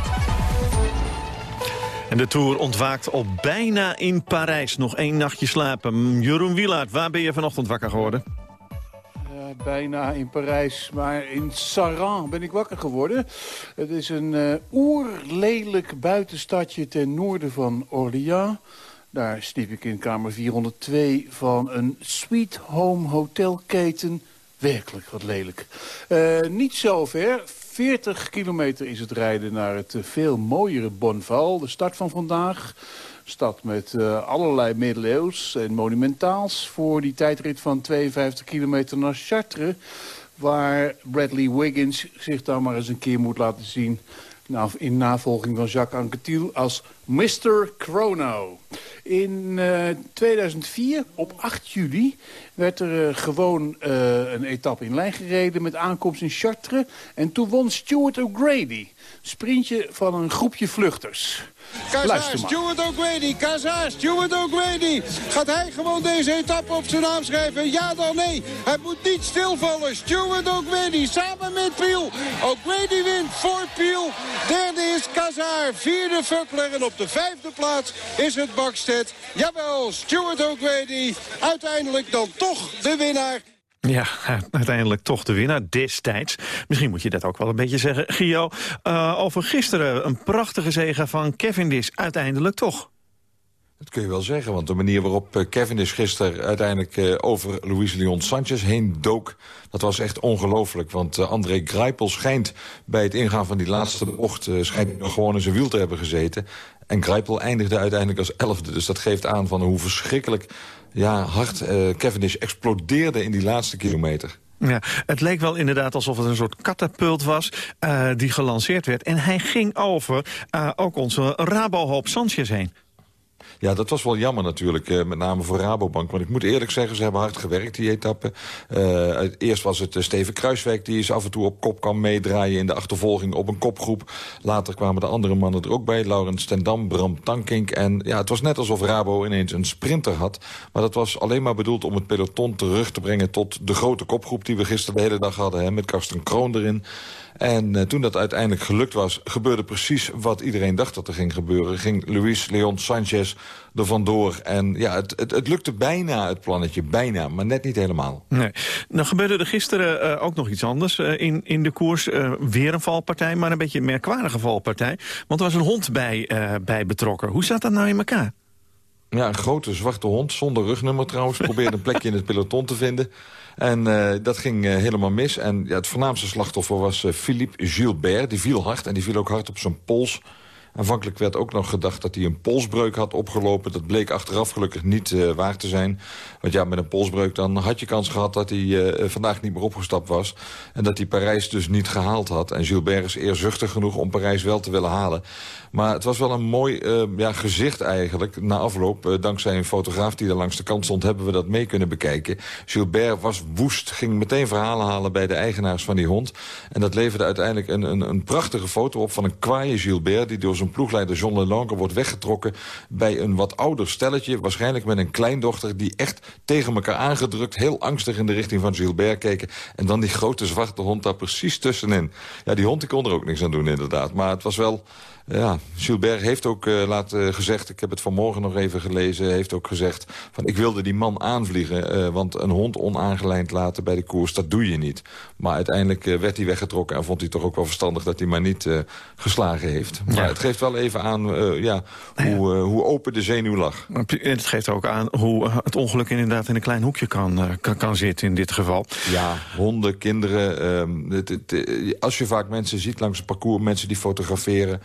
Speaker 4: En de Tour ontwaakt al bijna in Parijs. Nog één nachtje slapen. Jeroen Wielaert, waar ben je vanochtend wakker geworden?
Speaker 26: Uh, bijna in Parijs, maar in Saran ben ik wakker geworden. Het is een uh, oerlelijk buitenstadje ten noorden van Orléans. Daar sliep ik in kamer 402 van een Sweet Home hotelketen. Werkelijk wat lelijk. Uh, niet zo ver, 40 kilometer is het rijden naar het veel mooiere Bonneval, de start van vandaag. stad met uh, allerlei middeleeuws en monumentaals... voor die tijdrit van 52 kilometer naar Chartres... waar Bradley Wiggins zich dan maar eens een keer moet laten zien... in navolging van Jacques Anquetil als Mr. Chrono. In uh, 2004, op 8 juli, werd er uh, gewoon uh, een etappe in lijn gereden... met aankomst in Chartres. En toen won Stuart O'Grady. Sprintje van een groepje vluchters.
Speaker 27: Kaza, Stuart O'Grady, Kaza, Stuart O'Grady. Gaat hij gewoon deze etappe op zijn naam schrijven? Ja dan nee. Hij moet niet stilvallen. Stuart O'Grady samen met Piel. O'Grady wint voor Piel. Derde is Kazar. Vierde Fuckler. En op de vijfde plaats is het Bakstedt. Jawel, Stuart O'Grady. Uiteindelijk dan toch de winnaar.
Speaker 4: Ja, uiteindelijk toch de winnaar destijds. Misschien moet je dat ook wel een beetje zeggen. Gio, uh, over gisteren een prachtige zege van Cavendish. Uiteindelijk toch.
Speaker 28: Dat kun je wel zeggen, want de manier waarop eh, Cavendish gisteren uiteindelijk uh, over Luis Leon Sanchez heen dook, dat was echt ongelooflijk. Want André Greipel schijnt bij het ingaan van die laatste bocht schijnt nog gewoon in zijn wiel te hebben gezeten. En Greipel eindigde uiteindelijk als elfde. Dus dat geeft aan van hoe verschrikkelijk ja, hard uh, Cavendish explodeerde in die laatste kilometer.
Speaker 4: Ja, het leek wel inderdaad alsof het een soort katapult was uh, die gelanceerd werd. En hij ging over uh, ook onze Rabohoop Sanchez heen.
Speaker 28: Ja, dat was wel jammer natuurlijk, uh, met name voor Rabobank. Want ik moet eerlijk zeggen, ze hebben hard gewerkt, die etappe. Uh, eerst was het Steven Kruiswijk die eens af en toe op kop kan meedraaien... in de achtervolging op een kopgroep. Later kwamen de andere mannen er ook bij. Laurens Stendam, Bram Tankink. En ja, het was net alsof Rabo ineens een sprinter had. Maar dat was alleen maar bedoeld om het peloton terug te brengen... tot de grote kopgroep die we gisteren de hele dag hadden, hè, met Karsten Kroon erin... En uh, toen dat uiteindelijk gelukt was, gebeurde precies wat iedereen dacht dat er ging gebeuren. Ging Luis Leon Sanchez er vandoor. En ja, het, het, het, lukte bijna, het plannetje. Bijna, maar net niet helemaal.
Speaker 4: Nee. Nou gebeurde er gisteren uh, ook nog iets anders uh, in, in de koers. weer een valpartij, maar een beetje een merkwaardige valpartij. Want er was een hond bij, bij betrokken. Hoe zat dat nou in elkaar?
Speaker 28: Ja, een grote zwarte hond, zonder rugnummer trouwens. Probeerde een plekje in het peloton te vinden. En uh, dat ging uh, helemaal mis. En ja, het voornaamste slachtoffer was uh, Philippe Gilbert. Die viel hard en die viel ook hard op zijn pols. Aanvankelijk werd ook nog gedacht dat hij een polsbreuk had opgelopen. Dat bleek achteraf gelukkig niet uh, waar te zijn. Want ja, met een polsbreuk dan had je kans gehad dat hij uh, vandaag niet meer opgestapt was. En dat hij Parijs dus niet gehaald had. En Gilbert is eerzuchtig genoeg om Parijs wel te willen halen. Maar het was wel een mooi uh, ja, gezicht eigenlijk. Na afloop, dankzij een fotograaf die er langs de kant stond... hebben we dat mee kunnen bekijken. Gilbert was woest, ging meteen verhalen halen bij de eigenaars van die hond. En dat leverde uiteindelijk een, een, een prachtige foto op van een kwaaie Gilbert... die door zijn ploegleider John Lelange wordt weggetrokken... bij een wat ouder stelletje, waarschijnlijk met een kleindochter... die echt tegen elkaar aangedrukt, heel angstig in de richting van Gilbert keken. En dan die grote zwarte hond daar precies tussenin. Ja, die hond die kon er ook niks aan doen inderdaad. Maar het was wel ja, Gilbert heeft ook uh, laten gezegd... ik heb het vanmorgen nog even gelezen... heeft ook gezegd van ik wilde die man aanvliegen... Uh, want een hond onaangelijnd laten bij de koers, dat doe je niet. Maar uiteindelijk werd hij weggetrokken... en vond hij toch ook wel verstandig dat hij maar niet geslagen heeft. Maar ja. het geeft wel even aan ja, hoe, hoe open de zenuw lag.
Speaker 4: En het geeft ook aan hoe het ongeluk inderdaad in een klein hoekje kan, kan, kan zitten in dit geval.
Speaker 28: Ja, honden, kinderen. Ehm, het, het, als je vaak mensen ziet langs het parcours, mensen die fotograferen...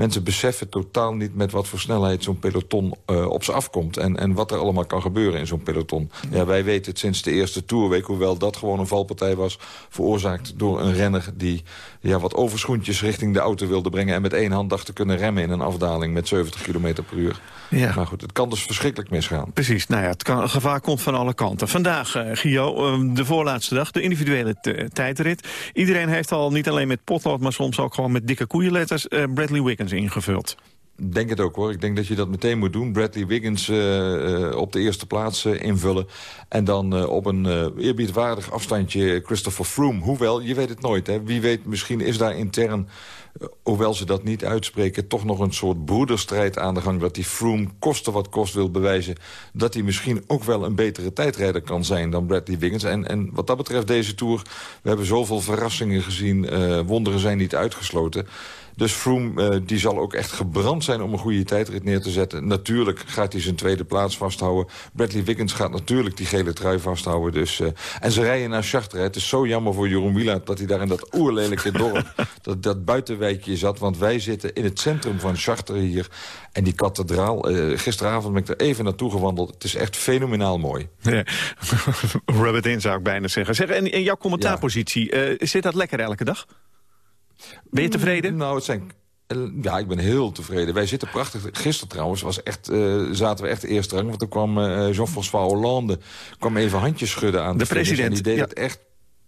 Speaker 28: Mensen beseffen totaal niet met wat voor snelheid zo'n peloton uh, op ze afkomt. En, en wat er allemaal kan gebeuren in zo'n peloton. Ja, wij weten het sinds de eerste Tourweek, hoewel dat gewoon een valpartij was... veroorzaakt door een renner die ja, wat overschoentjes richting de auto wilde brengen... en met één hand dacht te kunnen remmen in een afdaling met 70 km per uur. Ja. Maar goed, het kan dus verschrikkelijk misgaan.
Speaker 4: Precies, nou ja, het, kan, het gevaar komt van alle kanten. Vandaag, uh, Gio, uh, de voorlaatste dag, de individuele tijdrit. Iedereen heeft al niet alleen met potlood, maar soms ook gewoon met dikke koeienletters... Uh, Bradley Wiggins ingevuld
Speaker 28: denk het ook hoor. Ik denk dat je dat meteen moet doen. Bradley Wiggins uh, uh, op de eerste plaats uh, invullen. En dan op een eerbiedwaardig afstandje Christopher Froome. Hoewel, je weet het nooit. Hè. Wie weet, misschien is daar intern hoewel ze dat niet uitspreken... toch nog een soort broederstrijd aan de gang... dat die Froome koste wat kost wil bewijzen... dat hij misschien ook wel een betere tijdrijder kan zijn dan Bradley Wiggins. En, en wat dat betreft deze Tour... we hebben zoveel verrassingen gezien. Uh, wonderen zijn niet uitgesloten. Dus Froome uh, die zal ook echt gebrand zijn om een goede tijdrit neer te zetten. Natuurlijk gaat hij zijn tweede plaats vasthouden. Bradley Wiggins gaat natuurlijk die gele trui vasthouden. Dus, uh, en ze rijden naar Chartres. Het is zo jammer voor Jeroen Wieland dat hij daar in dat oerlelijke dorp... dat, dat buitenwijk wijkje je zat. Want wij zitten in het centrum van Chartres hier. En die kathedraal, eh, gisteravond ben ik er even naartoe gewandeld. Het is echt fenomenaal mooi.
Speaker 4: Ja. Rub it in, zou ik bijna zeggen. Zeg, en, en jouw commentaarpositie, eh, zit dat lekker elke dag? Ben je tevreden?
Speaker 28: Mm, nou, het zijn... eh, Ja, ik ben heel tevreden. Wij zitten prachtig. Gisteren trouwens was echt, zaten we echt eerste rang. Want toen kwam Jean-François Hollande kwam even handjes schudden aan de,
Speaker 4: president,
Speaker 28: En die deed
Speaker 4: ja.
Speaker 28: het echt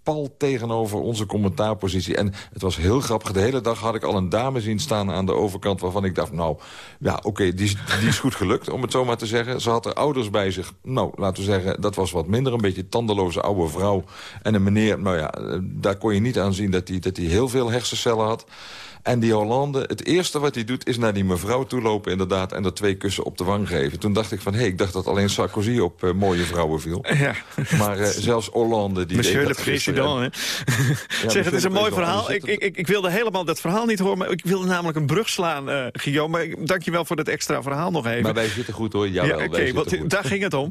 Speaker 28: pal tegenover onze commentaarpositie. En het was heel grappig. De hele dag had ik al een dame zien staan aan de overkant... waarvan ik dacht, nou, ja, oké, die, die is goed gelukt, om het zo maar te zeggen. Ze had er ouders bij zich. Nou, laten we zeggen, dat was wat minder. Een beetje tandeloze oude vrouw. En een meneer, nou ja, eh, daar kon je niet aan zien... dat hij dat heel veel hersencellen had. En die Hollande, het eerste wat hij doet... is naar die mevrouw toelopen inderdaad... en er twee kussen op de wang geven. Toen dacht ik van, hé, hey, ik dacht dat alleen Sarkozy op eh, mooie vrouwen viel.
Speaker 4: Ja.
Speaker 28: Maar eh, zelfs Hollande... Die
Speaker 4: Monsieur
Speaker 28: dat gisteren.
Speaker 4: président, hè? zeg, het is een mooi verhaal. Ik, ik, ik- wilde helemaal dat verhaal niet horen, maar ik wilde namelijk een brug slaan, eh Guillaume. Maar dank je wel voor dat extra verhaal nog even.
Speaker 28: Maar wij zitten goed hoor, jawel,
Speaker 4: Ja, oké,
Speaker 28: goed.
Speaker 4: daar ging het om.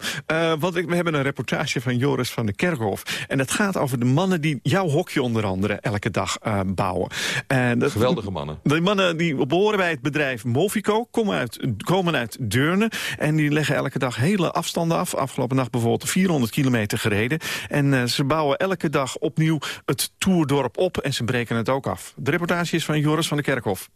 Speaker 4: Want we hebben een reportage van Joris van de Kerkhof. En het gaat over de mannen die jouw hokje onder andere elke dag bouwen. En dat,
Speaker 28: Geweldige mannen.
Speaker 4: De mannen die behoren bij het bedrijf Movico, komen uit, komen uit Deurne. En die leggen elke dag hele afstanden af. Afgelopen nacht bijvoorbeeld 400 kilometer gereden. En eh, ze bouwen elke dag opnieuw het Toerdorp op. En ze breken het ook af. De reportage is van Joris van de Kerkhof.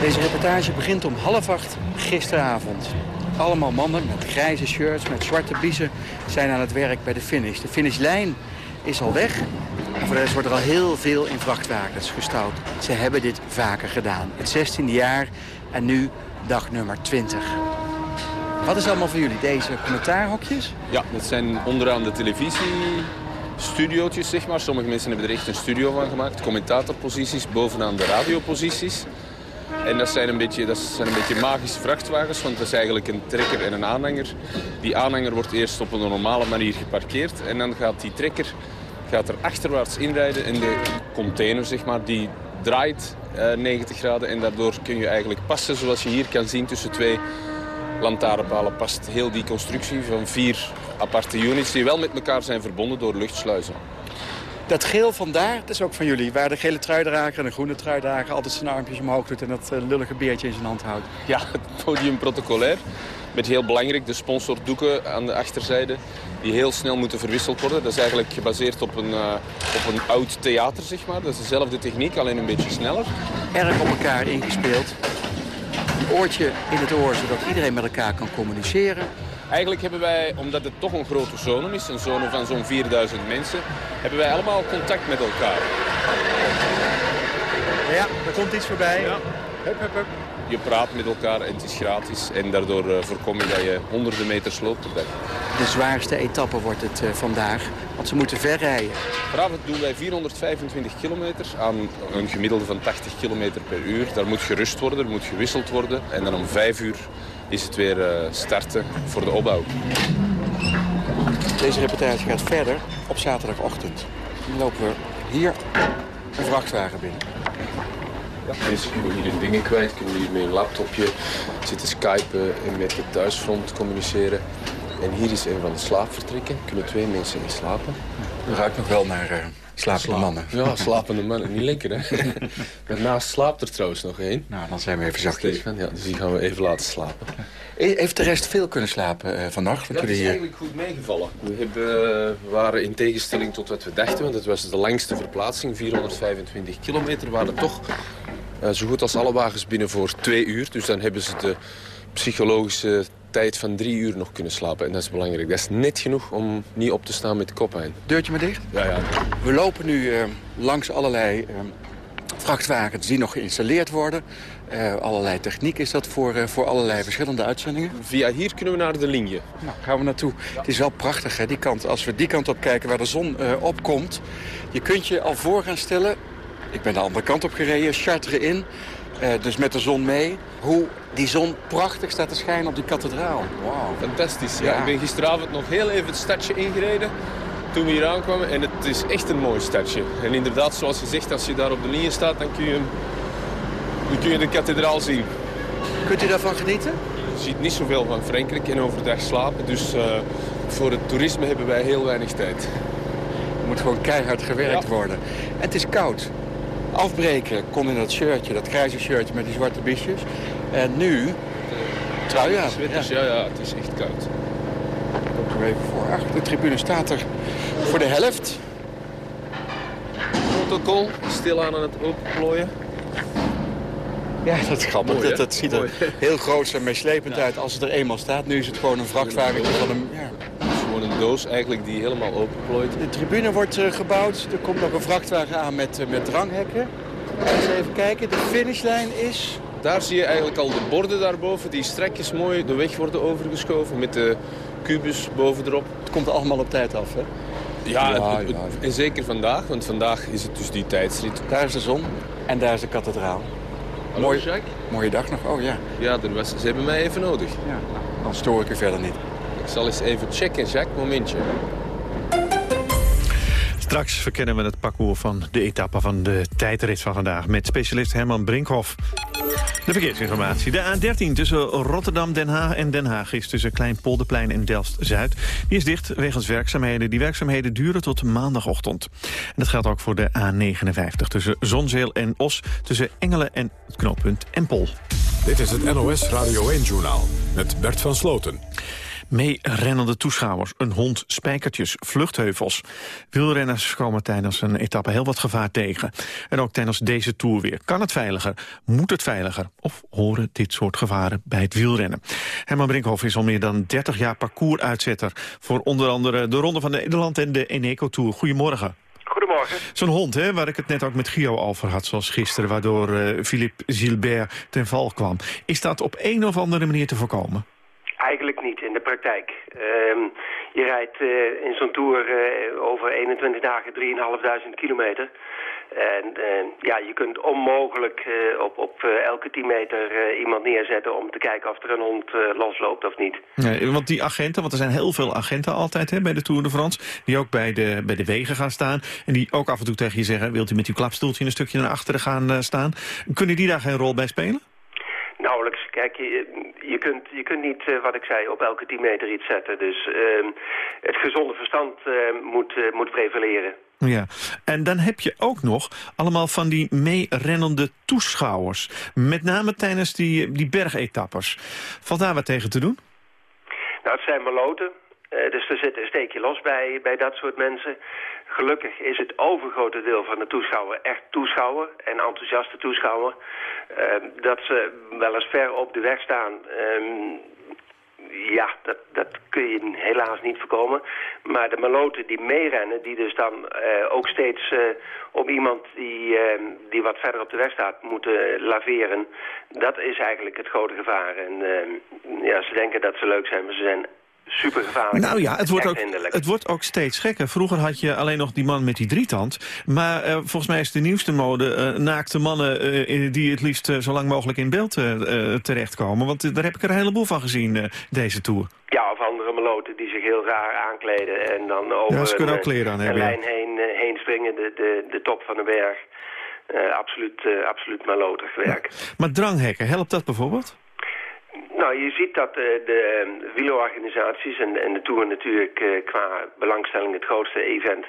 Speaker 29: Deze reportage begint om half acht gisteravond. Allemaal mannen met grijze shirts, met zwarte biezen zijn aan het werk bij de finish. De finishlijn is al weg. Voor de rest wordt er al heel veel in vrachtwagens gestouwd. Ze hebben dit vaker gedaan. Het 16e jaar en nu dag nummer 20. Wat is allemaal voor jullie, deze commentaarhokjes?
Speaker 30: Ja, dat zijn onderaan de televisiestudiootjes, zeg maar. Sommige mensen hebben er echt een studio van gemaakt. Commentatorposities, bovenaan de radioposities. En dat zijn, een beetje, dat zijn een beetje magische vrachtwagens, want dat is eigenlijk een trekker en een aanhanger. Die aanhanger wordt eerst op een normale manier geparkeerd en dan gaat die trekker gaat er achterwaarts inrijden en de container, zeg maar, die draait eh, 90 graden en daardoor kun je eigenlijk passen, zoals je hier kan zien, tussen twee lantaarnpalen past heel die constructie van vier aparte units die wel met elkaar zijn verbonden door luchtsluizen.
Speaker 29: Dat geel vandaar, dat is ook van jullie. Waar de gele truidrager en de groene truidrager altijd zijn armpjes omhoog doet... en dat eh, lullige beertje in zijn hand houdt.
Speaker 30: Ja, het podium protocolair. Met heel belangrijk de sponsordoeken aan de achterzijde. Die heel snel moeten verwisseld worden. Dat is eigenlijk gebaseerd op een, eh, op een oud theater, zeg maar. Dat is dezelfde techniek, alleen een beetje sneller.
Speaker 29: Erg op elkaar ingespeeld. Een oortje in het oor, zodat iedereen met elkaar kan communiceren.
Speaker 30: Eigenlijk hebben wij, omdat het toch een grote zone is, een zone van zo'n 4000 mensen, hebben wij allemaal contact met elkaar.
Speaker 29: Ja, er komt iets voorbij. Hup, hup, hup.
Speaker 30: Je praat met elkaar en het is gratis. En daardoor eh, voorkom je dat je honderden meters loopt per dag.
Speaker 29: De zwaarste etappe wordt het eh, vandaag, want ze moeten ver rijden.
Speaker 30: Vanavond doen wij 425 kilometer aan een gemiddelde van 80 kilometer per uur. Daar moet gerust worden, er moet gewisseld worden. En dan om 5 uur is het weer eh, starten voor de opbouw.
Speaker 29: Deze reportage gaat verder op zaterdagochtend. Dan lopen we hier een vrachtwagen binnen.
Speaker 30: Ja, mensen kunnen hier hun dingen kwijt, kunnen hier met een laptopje zitten skypen en met het thuisfront communiceren. En hier is een van de slaapvertrekken. Kunnen twee mensen in slapen.
Speaker 29: Dan ruikt nog wel naar eh, slapende mannen.
Speaker 30: Ja, slapende mannen. Niet lekker, hè? Daarnaast slaapt er trouwens nog één.
Speaker 29: Nou, dan zijn we even zachtjes.
Speaker 30: Ja, dus die gaan we even laten slapen.
Speaker 29: Heeft de rest veel kunnen slapen eh, vannacht?
Speaker 30: Dat is eigenlijk goed meegevallen. We hebben, waren in tegenstelling tot wat we dachten, want het was de langste verplaatsing, 425 kilometer, waren toch eh, zo goed als alle wagens binnen voor twee uur. Dus dan hebben ze de psychologische tijd van drie uur nog kunnen slapen. En dat is belangrijk. Dat is net genoeg om niet op te staan met koppijn.
Speaker 29: Deurtje maar dicht?
Speaker 30: Ja, ja.
Speaker 29: We lopen nu eh, langs allerlei eh, vrachtwagens die nog geïnstalleerd worden. Eh, allerlei techniek is dat voor, eh, voor allerlei verschillende uitzendingen.
Speaker 30: Via hier kunnen we naar de linie.
Speaker 29: Nou, gaan we naartoe. Het is wel prachtig, hè, die kant. Als we die kant op kijken waar de zon eh, opkomt... je kunt je al voor gaan stellen... ik ben de andere kant op gereden, Chartres in... eh, dus met de zon mee... hoe die zon prachtig staat te schijnen op die kathedraal. Wauw.
Speaker 30: Fantastisch. Ja.
Speaker 29: Ja.
Speaker 30: Ik ben gisteravond nog heel even het stadje ingereden toen we hier aankwamen. En het is echt een mooi stadje. En inderdaad, zoals je zegt, als je daar op de linie staat, dan kun je, dan kun je de kathedraal zien.
Speaker 29: Kunt u daarvan genieten?
Speaker 30: Je ziet niet zoveel van Frankrijk en overdag slapen. Dus eh, voor het toerisme hebben wij heel weinig tijd.
Speaker 29: We moet gewoon keihard gewerkt worden. En het is koud. Afbreken kon in dat shirtje, dat grijze shirtje met die zwarte biesjes. En nu, trui aan.
Speaker 30: Ja. ja, het is echt koud.
Speaker 29: Ik er even voor. Ach, de tribune staat er voor de helft.
Speaker 30: Protocol, stilaan aan het openplooien.
Speaker 29: Ja, dat is grappig.
Speaker 30: Mooi,
Speaker 29: dat, dat ziet er heel groot en meeslepend uit als het er eenmaal staat. Nu is het gewoon een vrachtwagentje van een... Ja.
Speaker 30: Doos eigenlijk die helemaal openplooit.
Speaker 29: De tribune wordt eh, gebouwd. Er komt nog een vrachtwagen aan met, eh, met dranghekken. Eens even kijken. De finishlijn is...
Speaker 30: Daar zie je eigenlijk al de borden daarboven die strekjes mooi de weg worden overgeschoven met de kubus bovenop.
Speaker 29: Het komt allemaal op tijd af, hè?
Speaker 30: Ja,
Speaker 29: Ja,
Speaker 30: het- het-
Speaker 29: ja.
Speaker 30: en zeker vandaag, want vandaag is het dus die tijdstrit.
Speaker 29: Daar is de zon en daar is de kathedraal.
Speaker 30: Hallo,
Speaker 29: Mooi-
Speaker 30: Jacques?
Speaker 29: Mooie dag nog. Oh ja,
Speaker 30: Ja, er was, ze hebben mij even nodig.
Speaker 29: ja. dan stoor ik u verder niet.
Speaker 30: Ik zal eens even checken, Jacques. Momentje.
Speaker 4: Straks verkennen we het parcours van de etappe van de tijdrit van vandaag... met specialist Herman Brinkhoff. De verkeersinformatie. De A13 tussen Rotterdam, Den Haag en Den Haag... is tussen Kleinpolderplein en Delft-Zuid. Die is dicht wegens werkzaamheden. Die werkzaamheden duren tot maandagochtend. En dat geldt ook voor de A59 tussen Zonzeel en Os... tussen Engelen en het knooppunt Empel.
Speaker 1: Dit is het NOS Radio 1-journaal met Bert van Sloten.
Speaker 4: Meerennende toeschouwers, een hond, spijkertjes, vluchtheuvels. Wielrenners komen tijdens een etappe heel wat gevaar tegen. En ook tijdens deze Tour weer. Kan het veiliger? Moet het veiliger? Of horen dit soort gevaren bij het wielrennen? Herman Brinkhoff is al meer dan 30 jaar parcoursuitzetter... voor onder andere de Ronde van Nederland en de Eneco Tour. Goedemorgen.
Speaker 31: Goedemorgen.
Speaker 4: Zo'n hond, hè, waar ik het net ook met Gio over had, zoals gisteren... waardoor eh, Philippe Gilbert ten val kwam. Is dat op een of andere manier te voorkomen?
Speaker 31: Eigenlijk niet praktijk. Ehm, je rijdt eh, in zo'n tour eh, over 21 dagen 3.500 kilometer. En eh, ja, je kunt onmogelijk op, op elke 10 meter iemand neerzetten om te kijken of er een hond losloopt of niet.
Speaker 4: Nee, want die agenten, want er zijn heel veel agenten altijd hè, bij de Tour de France... die ook bij de, bij de wegen gaan staan... en die ook af en toe tegen je zeggen... wilt u met uw klapstoeltje een stukje naar achteren gaan staan? Kunnen die daar geen rol bij spelen?
Speaker 31: Kijk, je, je, kunt, je kunt niet, eh, wat ik zei, op elke 10 meter iets zetten. Dus ehm, het gezonde verstand eh, moet, eh, moet prevaleren.
Speaker 4: Ja, en dan heb je ook nog allemaal van die meerennende toeschouwers. Met name tijdens die, die bergetappers. Valt daar wat tegen te doen?
Speaker 31: Nou, het zijn maloten. Eh, dus er zit een steekje los bij, bij dat soort mensen. Gelukkig is het overgrote deel van de toeschouwer echt toeschouwer en enthousiaste toeschouwer. Eh, dat ze wel eens ver op de weg staan, ehm, ja, dat, dat kun je helaas niet voorkomen. Maar de maloten die meerennen, die dus dan eh, ook steeds eh, op iemand die, eh, die wat verder op de weg staat moeten laveren, dat is eigenlijk het grote gevaar. En ja, ze denken dat ze leuk zijn, maar ze zijn super gevaarlijk.
Speaker 4: Nou ja, het wordt, ook, het wordt ook steeds gekker. Vroeger had je alleen nog die man met die drietand. Maar eh, volgens mij is de nieuwste mode eh, naakte mannen... eh, die het liefst zo lang mogelijk in beeld terechtkomen. Want daar heb ik er een heleboel van gezien, deze Tour.
Speaker 31: Ja, of andere meloten die zich heel raar aankleden en dan over
Speaker 4: Ja, ze kunnen
Speaker 31: een,
Speaker 4: ook kleren aan hebben,
Speaker 31: lijn heen, heen springen, de, de, de top van de berg. Absoluut, absoluut melotig werk.
Speaker 4: Maar dranghekken, helpt dat bijvoorbeeld?
Speaker 31: Nou, je ziet dat eh, de eh, wielerorganisaties en, en de Tour natuurlijk eh, qua belangstelling het grootste event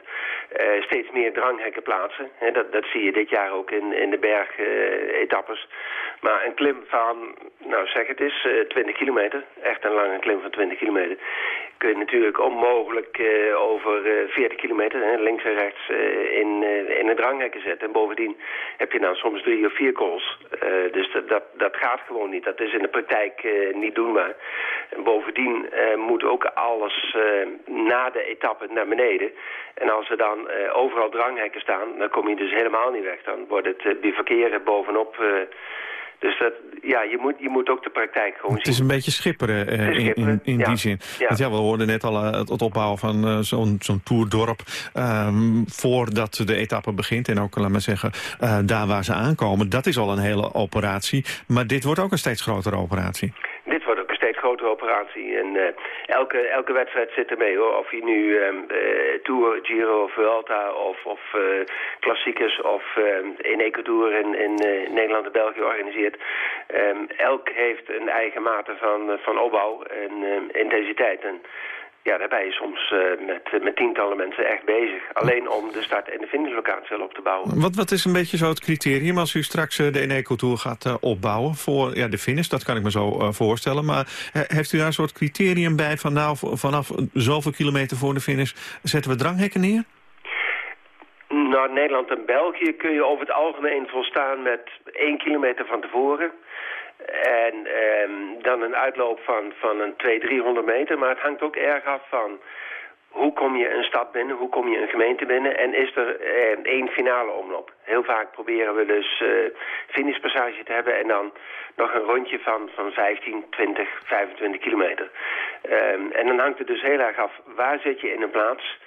Speaker 31: eh, steeds meer dranghekken plaatsen. Dat, dat zie je dit jaar ook in, in de bergetappes. maar een klim van, nou zeg het eens, eh 20 kilometer, echt een lange klim van 20 kilometer, kun je natuurlijk onmogelijk eh, over eh 40 kilometer, hè, links en rechts, eh, in, eh, in een dranghekken zetten. En bovendien heb je dan soms drie of vier calls. Eh, dus dat, dat, dat gaat gewoon niet. Dat is in de praktijk eh, niet doenbaar. En bovendien eh, moet ook alles eh, na de etappe naar beneden. En als er dan eh, overal dranghekken staan, dan kom je dus helemaal niet weg. Dan wordt het bivakeren bovenop... dus dat, ja, je moet, je moet ook de praktijk gewoon
Speaker 4: Het is een beetje schipperen eh, in, in, in
Speaker 31: ja.
Speaker 4: die zin.
Speaker 31: Ja.
Speaker 4: Want ja, we hoorden net al eh, het, het opbouwen van eh, zo'n zo'n toerdorp... ehm, voordat de etappe begint. En ook, laat maar zeggen, daar waar ze aankomen. Dat is al een hele operatie. Maar dit wordt ook een steeds grotere operatie.
Speaker 31: Dit wordt ook een steeds En eh, elke, elke wedstrijd zit ermee hoor. Of je nu ehm, eh, Tour, Giro of Vuelta of, of eh, klassiekers of in Ecuador in, in Nederland en België organiseert. Ehm, elk heeft een eigen mate van, van opbouw en intensiteit. En ja, daar ben je soms eh, met, met tientallen mensen echt bezig. Alleen om de start- en de finishlocatie wel op te bouwen.
Speaker 4: Wat, wat is een beetje zo het criterium als u straks uh, de Eneco Tour gaat uh, opbouwen voor ja, de finish? Dat kan ik me zo voorstellen. Maar heeft u daar een soort criterium bij van nou vanaf zoveel kilometer voor de finish zetten we dranghekken neer?
Speaker 31: Nou, Nederland en België kun je over het algemeen volstaan met één kilometer van tevoren. En um, dan een uitloop van, van een 200, 300 meter. Maar het hangt ook erg af van hoe kom je een stad binnen, hoe kom je een gemeente binnen en is er eh, één finale omloop. Heel vaak proberen we dus uh, finishpassage te hebben en dan nog een rondje van, van 15, 20, 25 kilometer. Um, en dan hangt het dus heel erg af waar zit je in een plaats...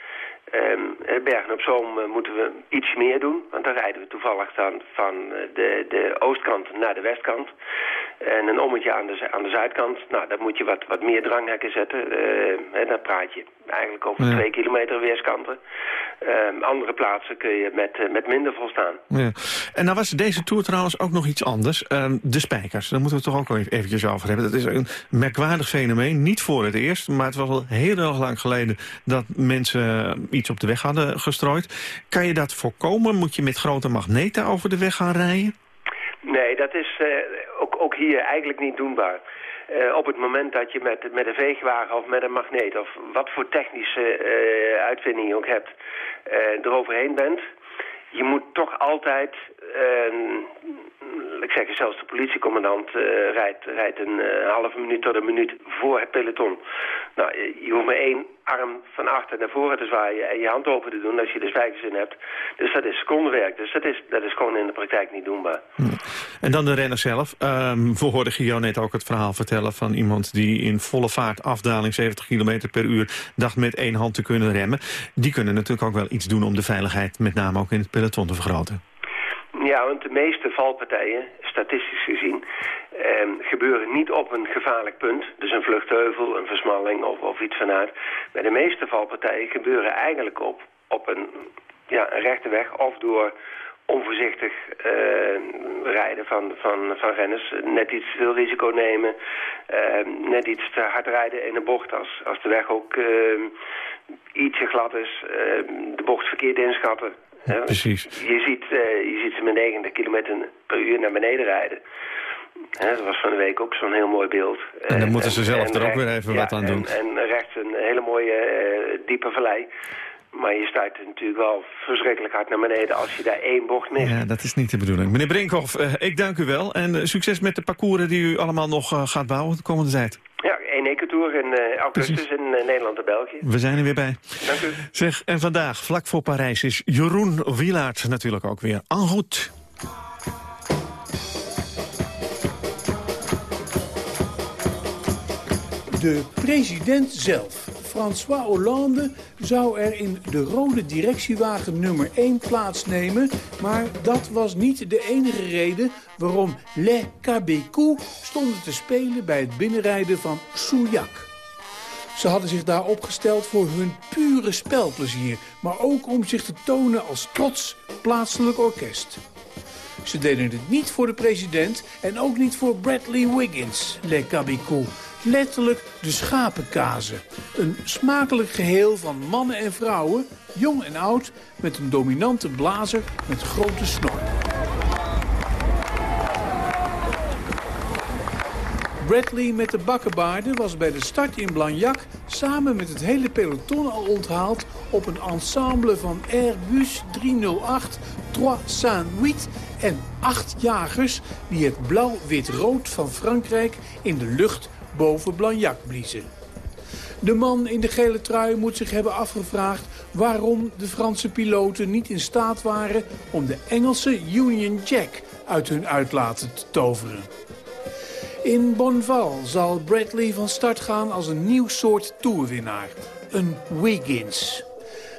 Speaker 31: Um, Bergen op Zoom uh, moeten we iets meer doen, want dan rijden we toevallig dan van de, de oostkant naar de westkant. En een ommetje aan de, aan de zuidkant, nou, dan moet je wat, wat meer dranghekken zetten. Uh, dan praat je eigenlijk over ja. twee kilometer weerskanten. Uh, andere plaatsen kun je met, uh, met minder volstaan.
Speaker 4: Ja. En nou was deze Tour trouwens ook nog iets anders. Ehm, de spijkers, daar moeten we het toch ook even eventjes over hebben. Dat is een merkwaardig fenomeen, niet voor het eerst... maar het was al heel erg lang geleden dat mensen iets op de weg hadden gestrooid. Kan je dat voorkomen? Moet je met grote magneten over de weg gaan rijden?
Speaker 31: Nee, dat is uh, ook, ook hier eigenlijk niet doenbaar. Uh, op het moment dat je met, met een veegwagen of met een magneet... of wat voor technische uh, uitvinding je ook hebt, eroverheen bent... je moet toch altijd ik zeg zelfs de politiecommandant rijdt, rijdt een halve minuut tot een minuut voor het peloton. Nou, je hoeft maar één arm van achter naar voren te zwaaien en je hand open te doen als je de spijkers in hebt. Dus dat is secondenwerk. Dus dat is, dat is gewoon in de praktijk niet doenbaar.
Speaker 4: En dan de renner zelf. Um, we hoorden Gio net ook het verhaal vertellen van iemand die in volle vaart afdaling 70 km per uur dacht met één hand te kunnen remmen. Die kunnen natuurlijk ook wel iets doen om de veiligheid met name ook in het peloton te vergroten.
Speaker 31: Ja, want de meeste valpartijen, statistisch gezien, eh, gebeuren niet op een gevaarlijk punt. Dus een vluchtheuvel, een versmalling of, of iets vanuit. Maar de meeste valpartijen gebeuren eigenlijk op, op een, ja, een rechte weg of door onvoorzichtig uh, rijden van, van, van renners. Net iets te veel risico nemen. Uh, net iets te hard rijden in een bocht als, als de weg ook uh, ietsje glad is. de bocht verkeerd inschatten.
Speaker 4: Precies.
Speaker 31: Je ziet, uh, je ziet ze met 90 km per uur naar beneden rijden. Hè, dat was van de week ook zo'n heel mooi beeld.
Speaker 4: En dan moeten ze zelf er ook weer even wat aan doen.
Speaker 31: En, rechts een hele mooie uh, diepe vallei. Maar je stuit natuurlijk wel verschrikkelijk hard naar beneden als je daar één bocht mist.
Speaker 4: Ja, dat is niet de bedoeling. Meneer Brinkhoff, uh, ik dank u wel. En succes met de parcours die u allemaal nog gaat bouwen de komende tijd.
Speaker 31: In uh, augustus Precies. in uh, Nederland en België.
Speaker 4: We zijn er weer bij.
Speaker 31: Dank u.
Speaker 4: Zeg, en vandaag, vlak voor Parijs, is Jeroen Wielaert natuurlijk ook weer en route.
Speaker 26: De president zelf, François Hollande, zou er in de rode directiewagen nummer 1 plaatsnemen. Maar dat was niet de enige reden waarom Les Cabécous stonden te spelen bij het binnenrijden van Souillac. Ze hadden zich daar opgesteld voor hun pure spelplezier... maar ook om zich te tonen als trots plaatselijk orkest. Ze deden het niet voor de president en ook niet voor Bradley Wiggins, Les Cabécous letterlijk de schapenkazen. Een smakelijk geheel van mannen en vrouwen, jong en oud... met een dominante blazer met grote snor. Bradley met de bakkenbaarden was bij de start in Blagnac... samen met het hele peloton al onthaald op een ensemble van Airbus 308 358 en acht jagers... die het blauw-wit-rood van Frankrijk in de lucht boven Blagnac bliezen. De man in de gele trui moet zich hebben afgevraagd waarom de Franse piloten niet in staat waren om de Engelse Union Jack uit hun uitlaten te toveren. In Bonval zal Bradley van start gaan als een nieuw soort toerwinnaar, een Wiggins.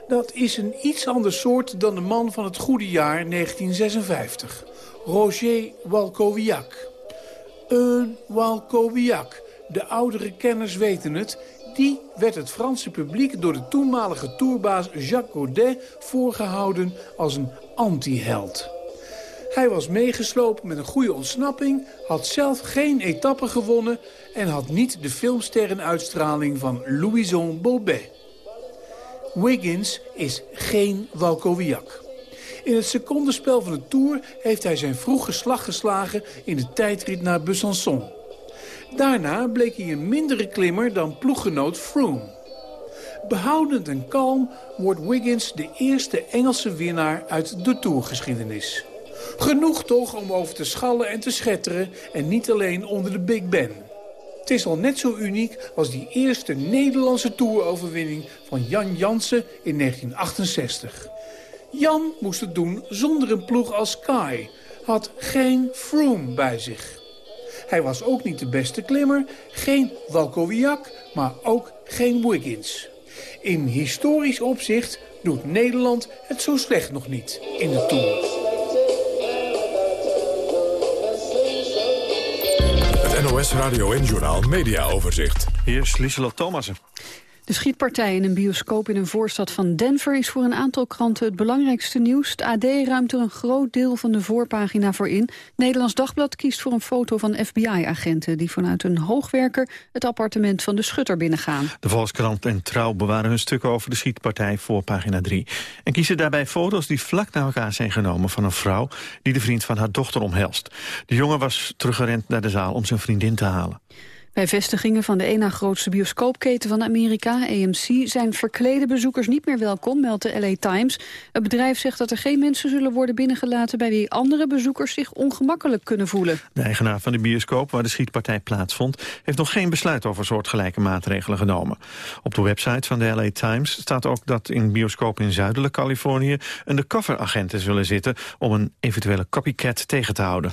Speaker 26: Dat is een iets ander soort dan de man van het goede jaar 1956, Roger Walkowiak. Een Walkowiak de oudere kenners weten het, die werd het Franse publiek door de toenmalige tourbaas Jacques Godet voorgehouden als een anti-held. Hij was meegeslopen met een goede ontsnapping, had zelf geen etappe gewonnen... en had niet de filmsterrenuitstraling van Louison Bobet. Wiggins is geen Walkowiak. In het secondenspel van de Tour heeft hij zijn vroege slag geslagen in de tijdrit naar Besançon. Daarna bleek hij een mindere klimmer dan ploeggenoot Froome. Behoudend en kalm wordt Wiggins de eerste Engelse winnaar uit de Tourgeschiedenis. Genoeg toch om over te schallen en te schetteren en niet alleen onder de Big Ben. Het is al net zo uniek als die eerste Nederlandse toeroverwinning van Jan Jansen in 1968. Jan moest het doen zonder een ploeg als Sky, had geen Froome bij zich. Hij was ook niet de beste klimmer, geen Walkowiak, maar ook geen Wiggins. In historisch opzicht doet Nederland het zo slecht nog niet in de Tour.
Speaker 1: Het NOS Radio en Journal Media Overzicht.
Speaker 4: Hier is Lieselot Thomassen.
Speaker 32: De schietpartij in een bioscoop in een voorstad van Denver is voor een aantal kranten het belangrijkste nieuws. Het AD ruimt er een groot deel van de voorpagina voor in. Nederlands Dagblad kiest voor een foto van FBI-agenten die vanuit een hoogwerker het appartement van de schutter binnengaan.
Speaker 4: De Volkskrant en Trouw bewaren hun stukken over de schietpartij voor pagina 3. En kiezen daarbij foto's die vlak na elkaar zijn genomen van een vrouw die de vriend van haar dochter omhelst. De jongen was teruggerend naar de zaal om zijn vriendin te halen.
Speaker 32: Bij vestigingen van de ena grootste bioscoopketen van Amerika, AMC, zijn verklede bezoekers niet meer welkom, meldt de LA Times. Het bedrijf zegt dat er geen mensen zullen worden binnengelaten bij wie andere bezoekers zich ongemakkelijk kunnen voelen.
Speaker 4: De eigenaar van de bioscoop waar de schietpartij plaatsvond, heeft nog geen besluit over soortgelijke maatregelen genomen. Op de website van de LA Times staat ook dat in bioscoop in zuidelijk Californië undercover agenten zullen zitten om een eventuele copycat tegen te houden.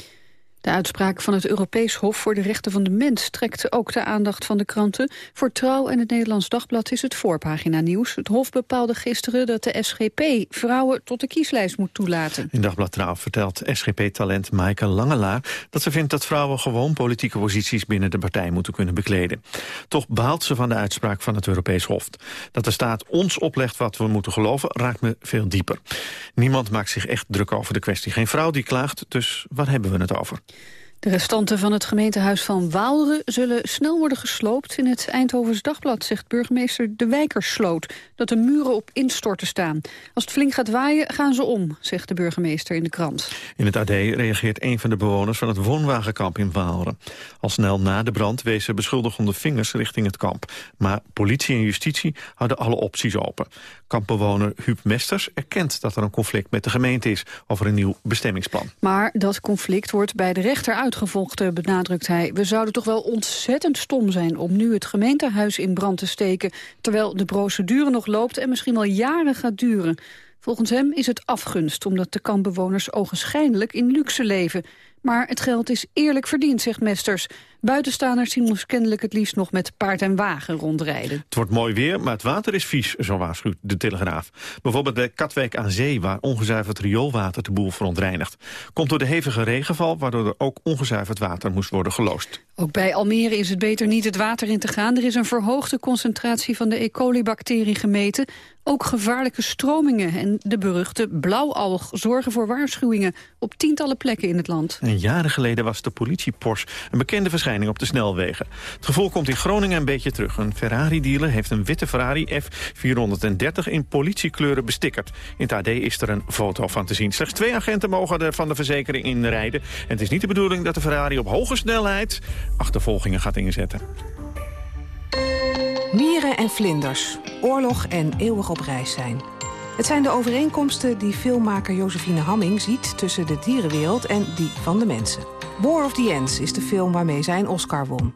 Speaker 32: De uitspraak van het Europees Hof voor de Rechten van de Mens trekt ook de aandacht van de kranten. Voor Trouw en het Nederlands Dagblad is het voorpagina nieuws. Het Hof bepaalde gisteren dat de SGP vrouwen tot de kieslijst moet toelaten.
Speaker 4: In Dagblad Trouw vertelt SGP-talent Maaike Langelaar dat ze vindt dat vrouwen gewoon politieke posities binnen de partij moeten kunnen bekleden. Toch baalt ze van de uitspraak van het Europees Hof. Dat de staat ons oplegt wat we moeten geloven raakt me veel dieper. Niemand maakt zich echt druk over de kwestie. Geen vrouw die klaagt, dus waar hebben we het over?
Speaker 32: De restanten van het gemeentehuis van Waalre zullen snel worden gesloopt. In het Eindhovens Dagblad zegt burgemeester De Wijkersloot dat de muren op instorten staan. Als het flink gaat waaien, gaan ze om, zegt de burgemeester in de krant.
Speaker 4: In het AD reageert een van de bewoners van het woonwagenkamp in Waalre. Al snel na de brand wezen beschuldigende vingers richting het kamp. Maar politie en justitie houden alle opties open. Kampbewoner Huub Mesters erkent dat er een conflict met de gemeente is over een nieuw bestemmingsplan.
Speaker 32: Maar dat conflict wordt bij de rechter uitgevochten, benadrukt hij. We zouden toch wel ontzettend stom zijn om nu het gemeentehuis in brand te steken... terwijl de procedure nog loopt en misschien wel jaren gaat duren. Volgens hem is het afgunst, omdat de kampbewoners ogenschijnlijk in luxe leven. Maar het geld is eerlijk verdiend, zegt Mesters. Buitenstaanders zien ons kennelijk het liefst nog met paard en wagen rondrijden.
Speaker 4: Het wordt mooi weer, maar het water is vies, zo waarschuwt de Telegraaf. Bijvoorbeeld bij Katwijk aan Zee, waar ongezuiverd rioolwater de boel verontreinigt. Komt door de hevige regenval, waardoor er ook ongezuiverd water moest worden geloosd.
Speaker 32: Ook bij Almere is het beter niet het water in te gaan. Er is een verhoogde concentratie van de E. coli-bacterie gemeten. Ook gevaarlijke stromingen en de beruchte blauwalg zorgen voor waarschuwingen op tientallen plekken in het land.
Speaker 4: En jaren geleden was de politie Porsche een bekende verschijning op de snelwegen. Het gevoel komt in Groningen een beetje terug. Een Ferrari-dealer heeft een witte Ferrari F430 in politiekleuren bestickerd. In het AD is er een foto van te zien. Slechts twee agenten mogen er van de verzekering inrijden. En het is niet de bedoeling dat de Ferrari op hoge snelheid achtervolgingen gaat inzetten.
Speaker 33: Mieren en vlinders, oorlog en eeuwig op reis zijn. Het zijn de overeenkomsten die filmmaker Josephine Hamming ziet... tussen de dierenwereld en die van de mensen. War of the Ends is de film waarmee zij een Oscar won.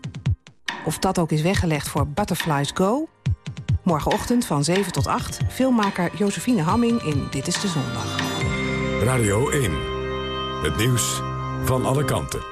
Speaker 33: Of dat ook is weggelegd voor Butterflies Go? Morgenochtend van 7 tot 8, filmmaker Josephine Hamming in Dit is de Zondag.
Speaker 1: Radio 1. Het nieuws van alle kanten.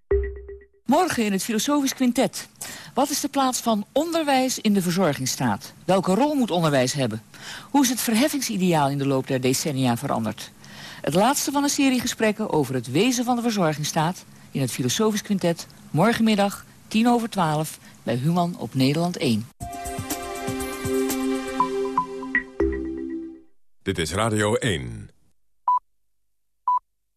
Speaker 3: Morgen in het Filosofisch Quintet. Wat is de plaats van onderwijs in de verzorgingsstaat? Welke rol moet onderwijs hebben? Hoe is het verheffingsideaal in de loop der decennia veranderd? Het laatste van een serie gesprekken over het wezen van de verzorgingsstaat... in het Filosofisch Quintet, morgenmiddag, 10 over 12, bij Human op Nederland 1.
Speaker 1: Dit is Radio 1.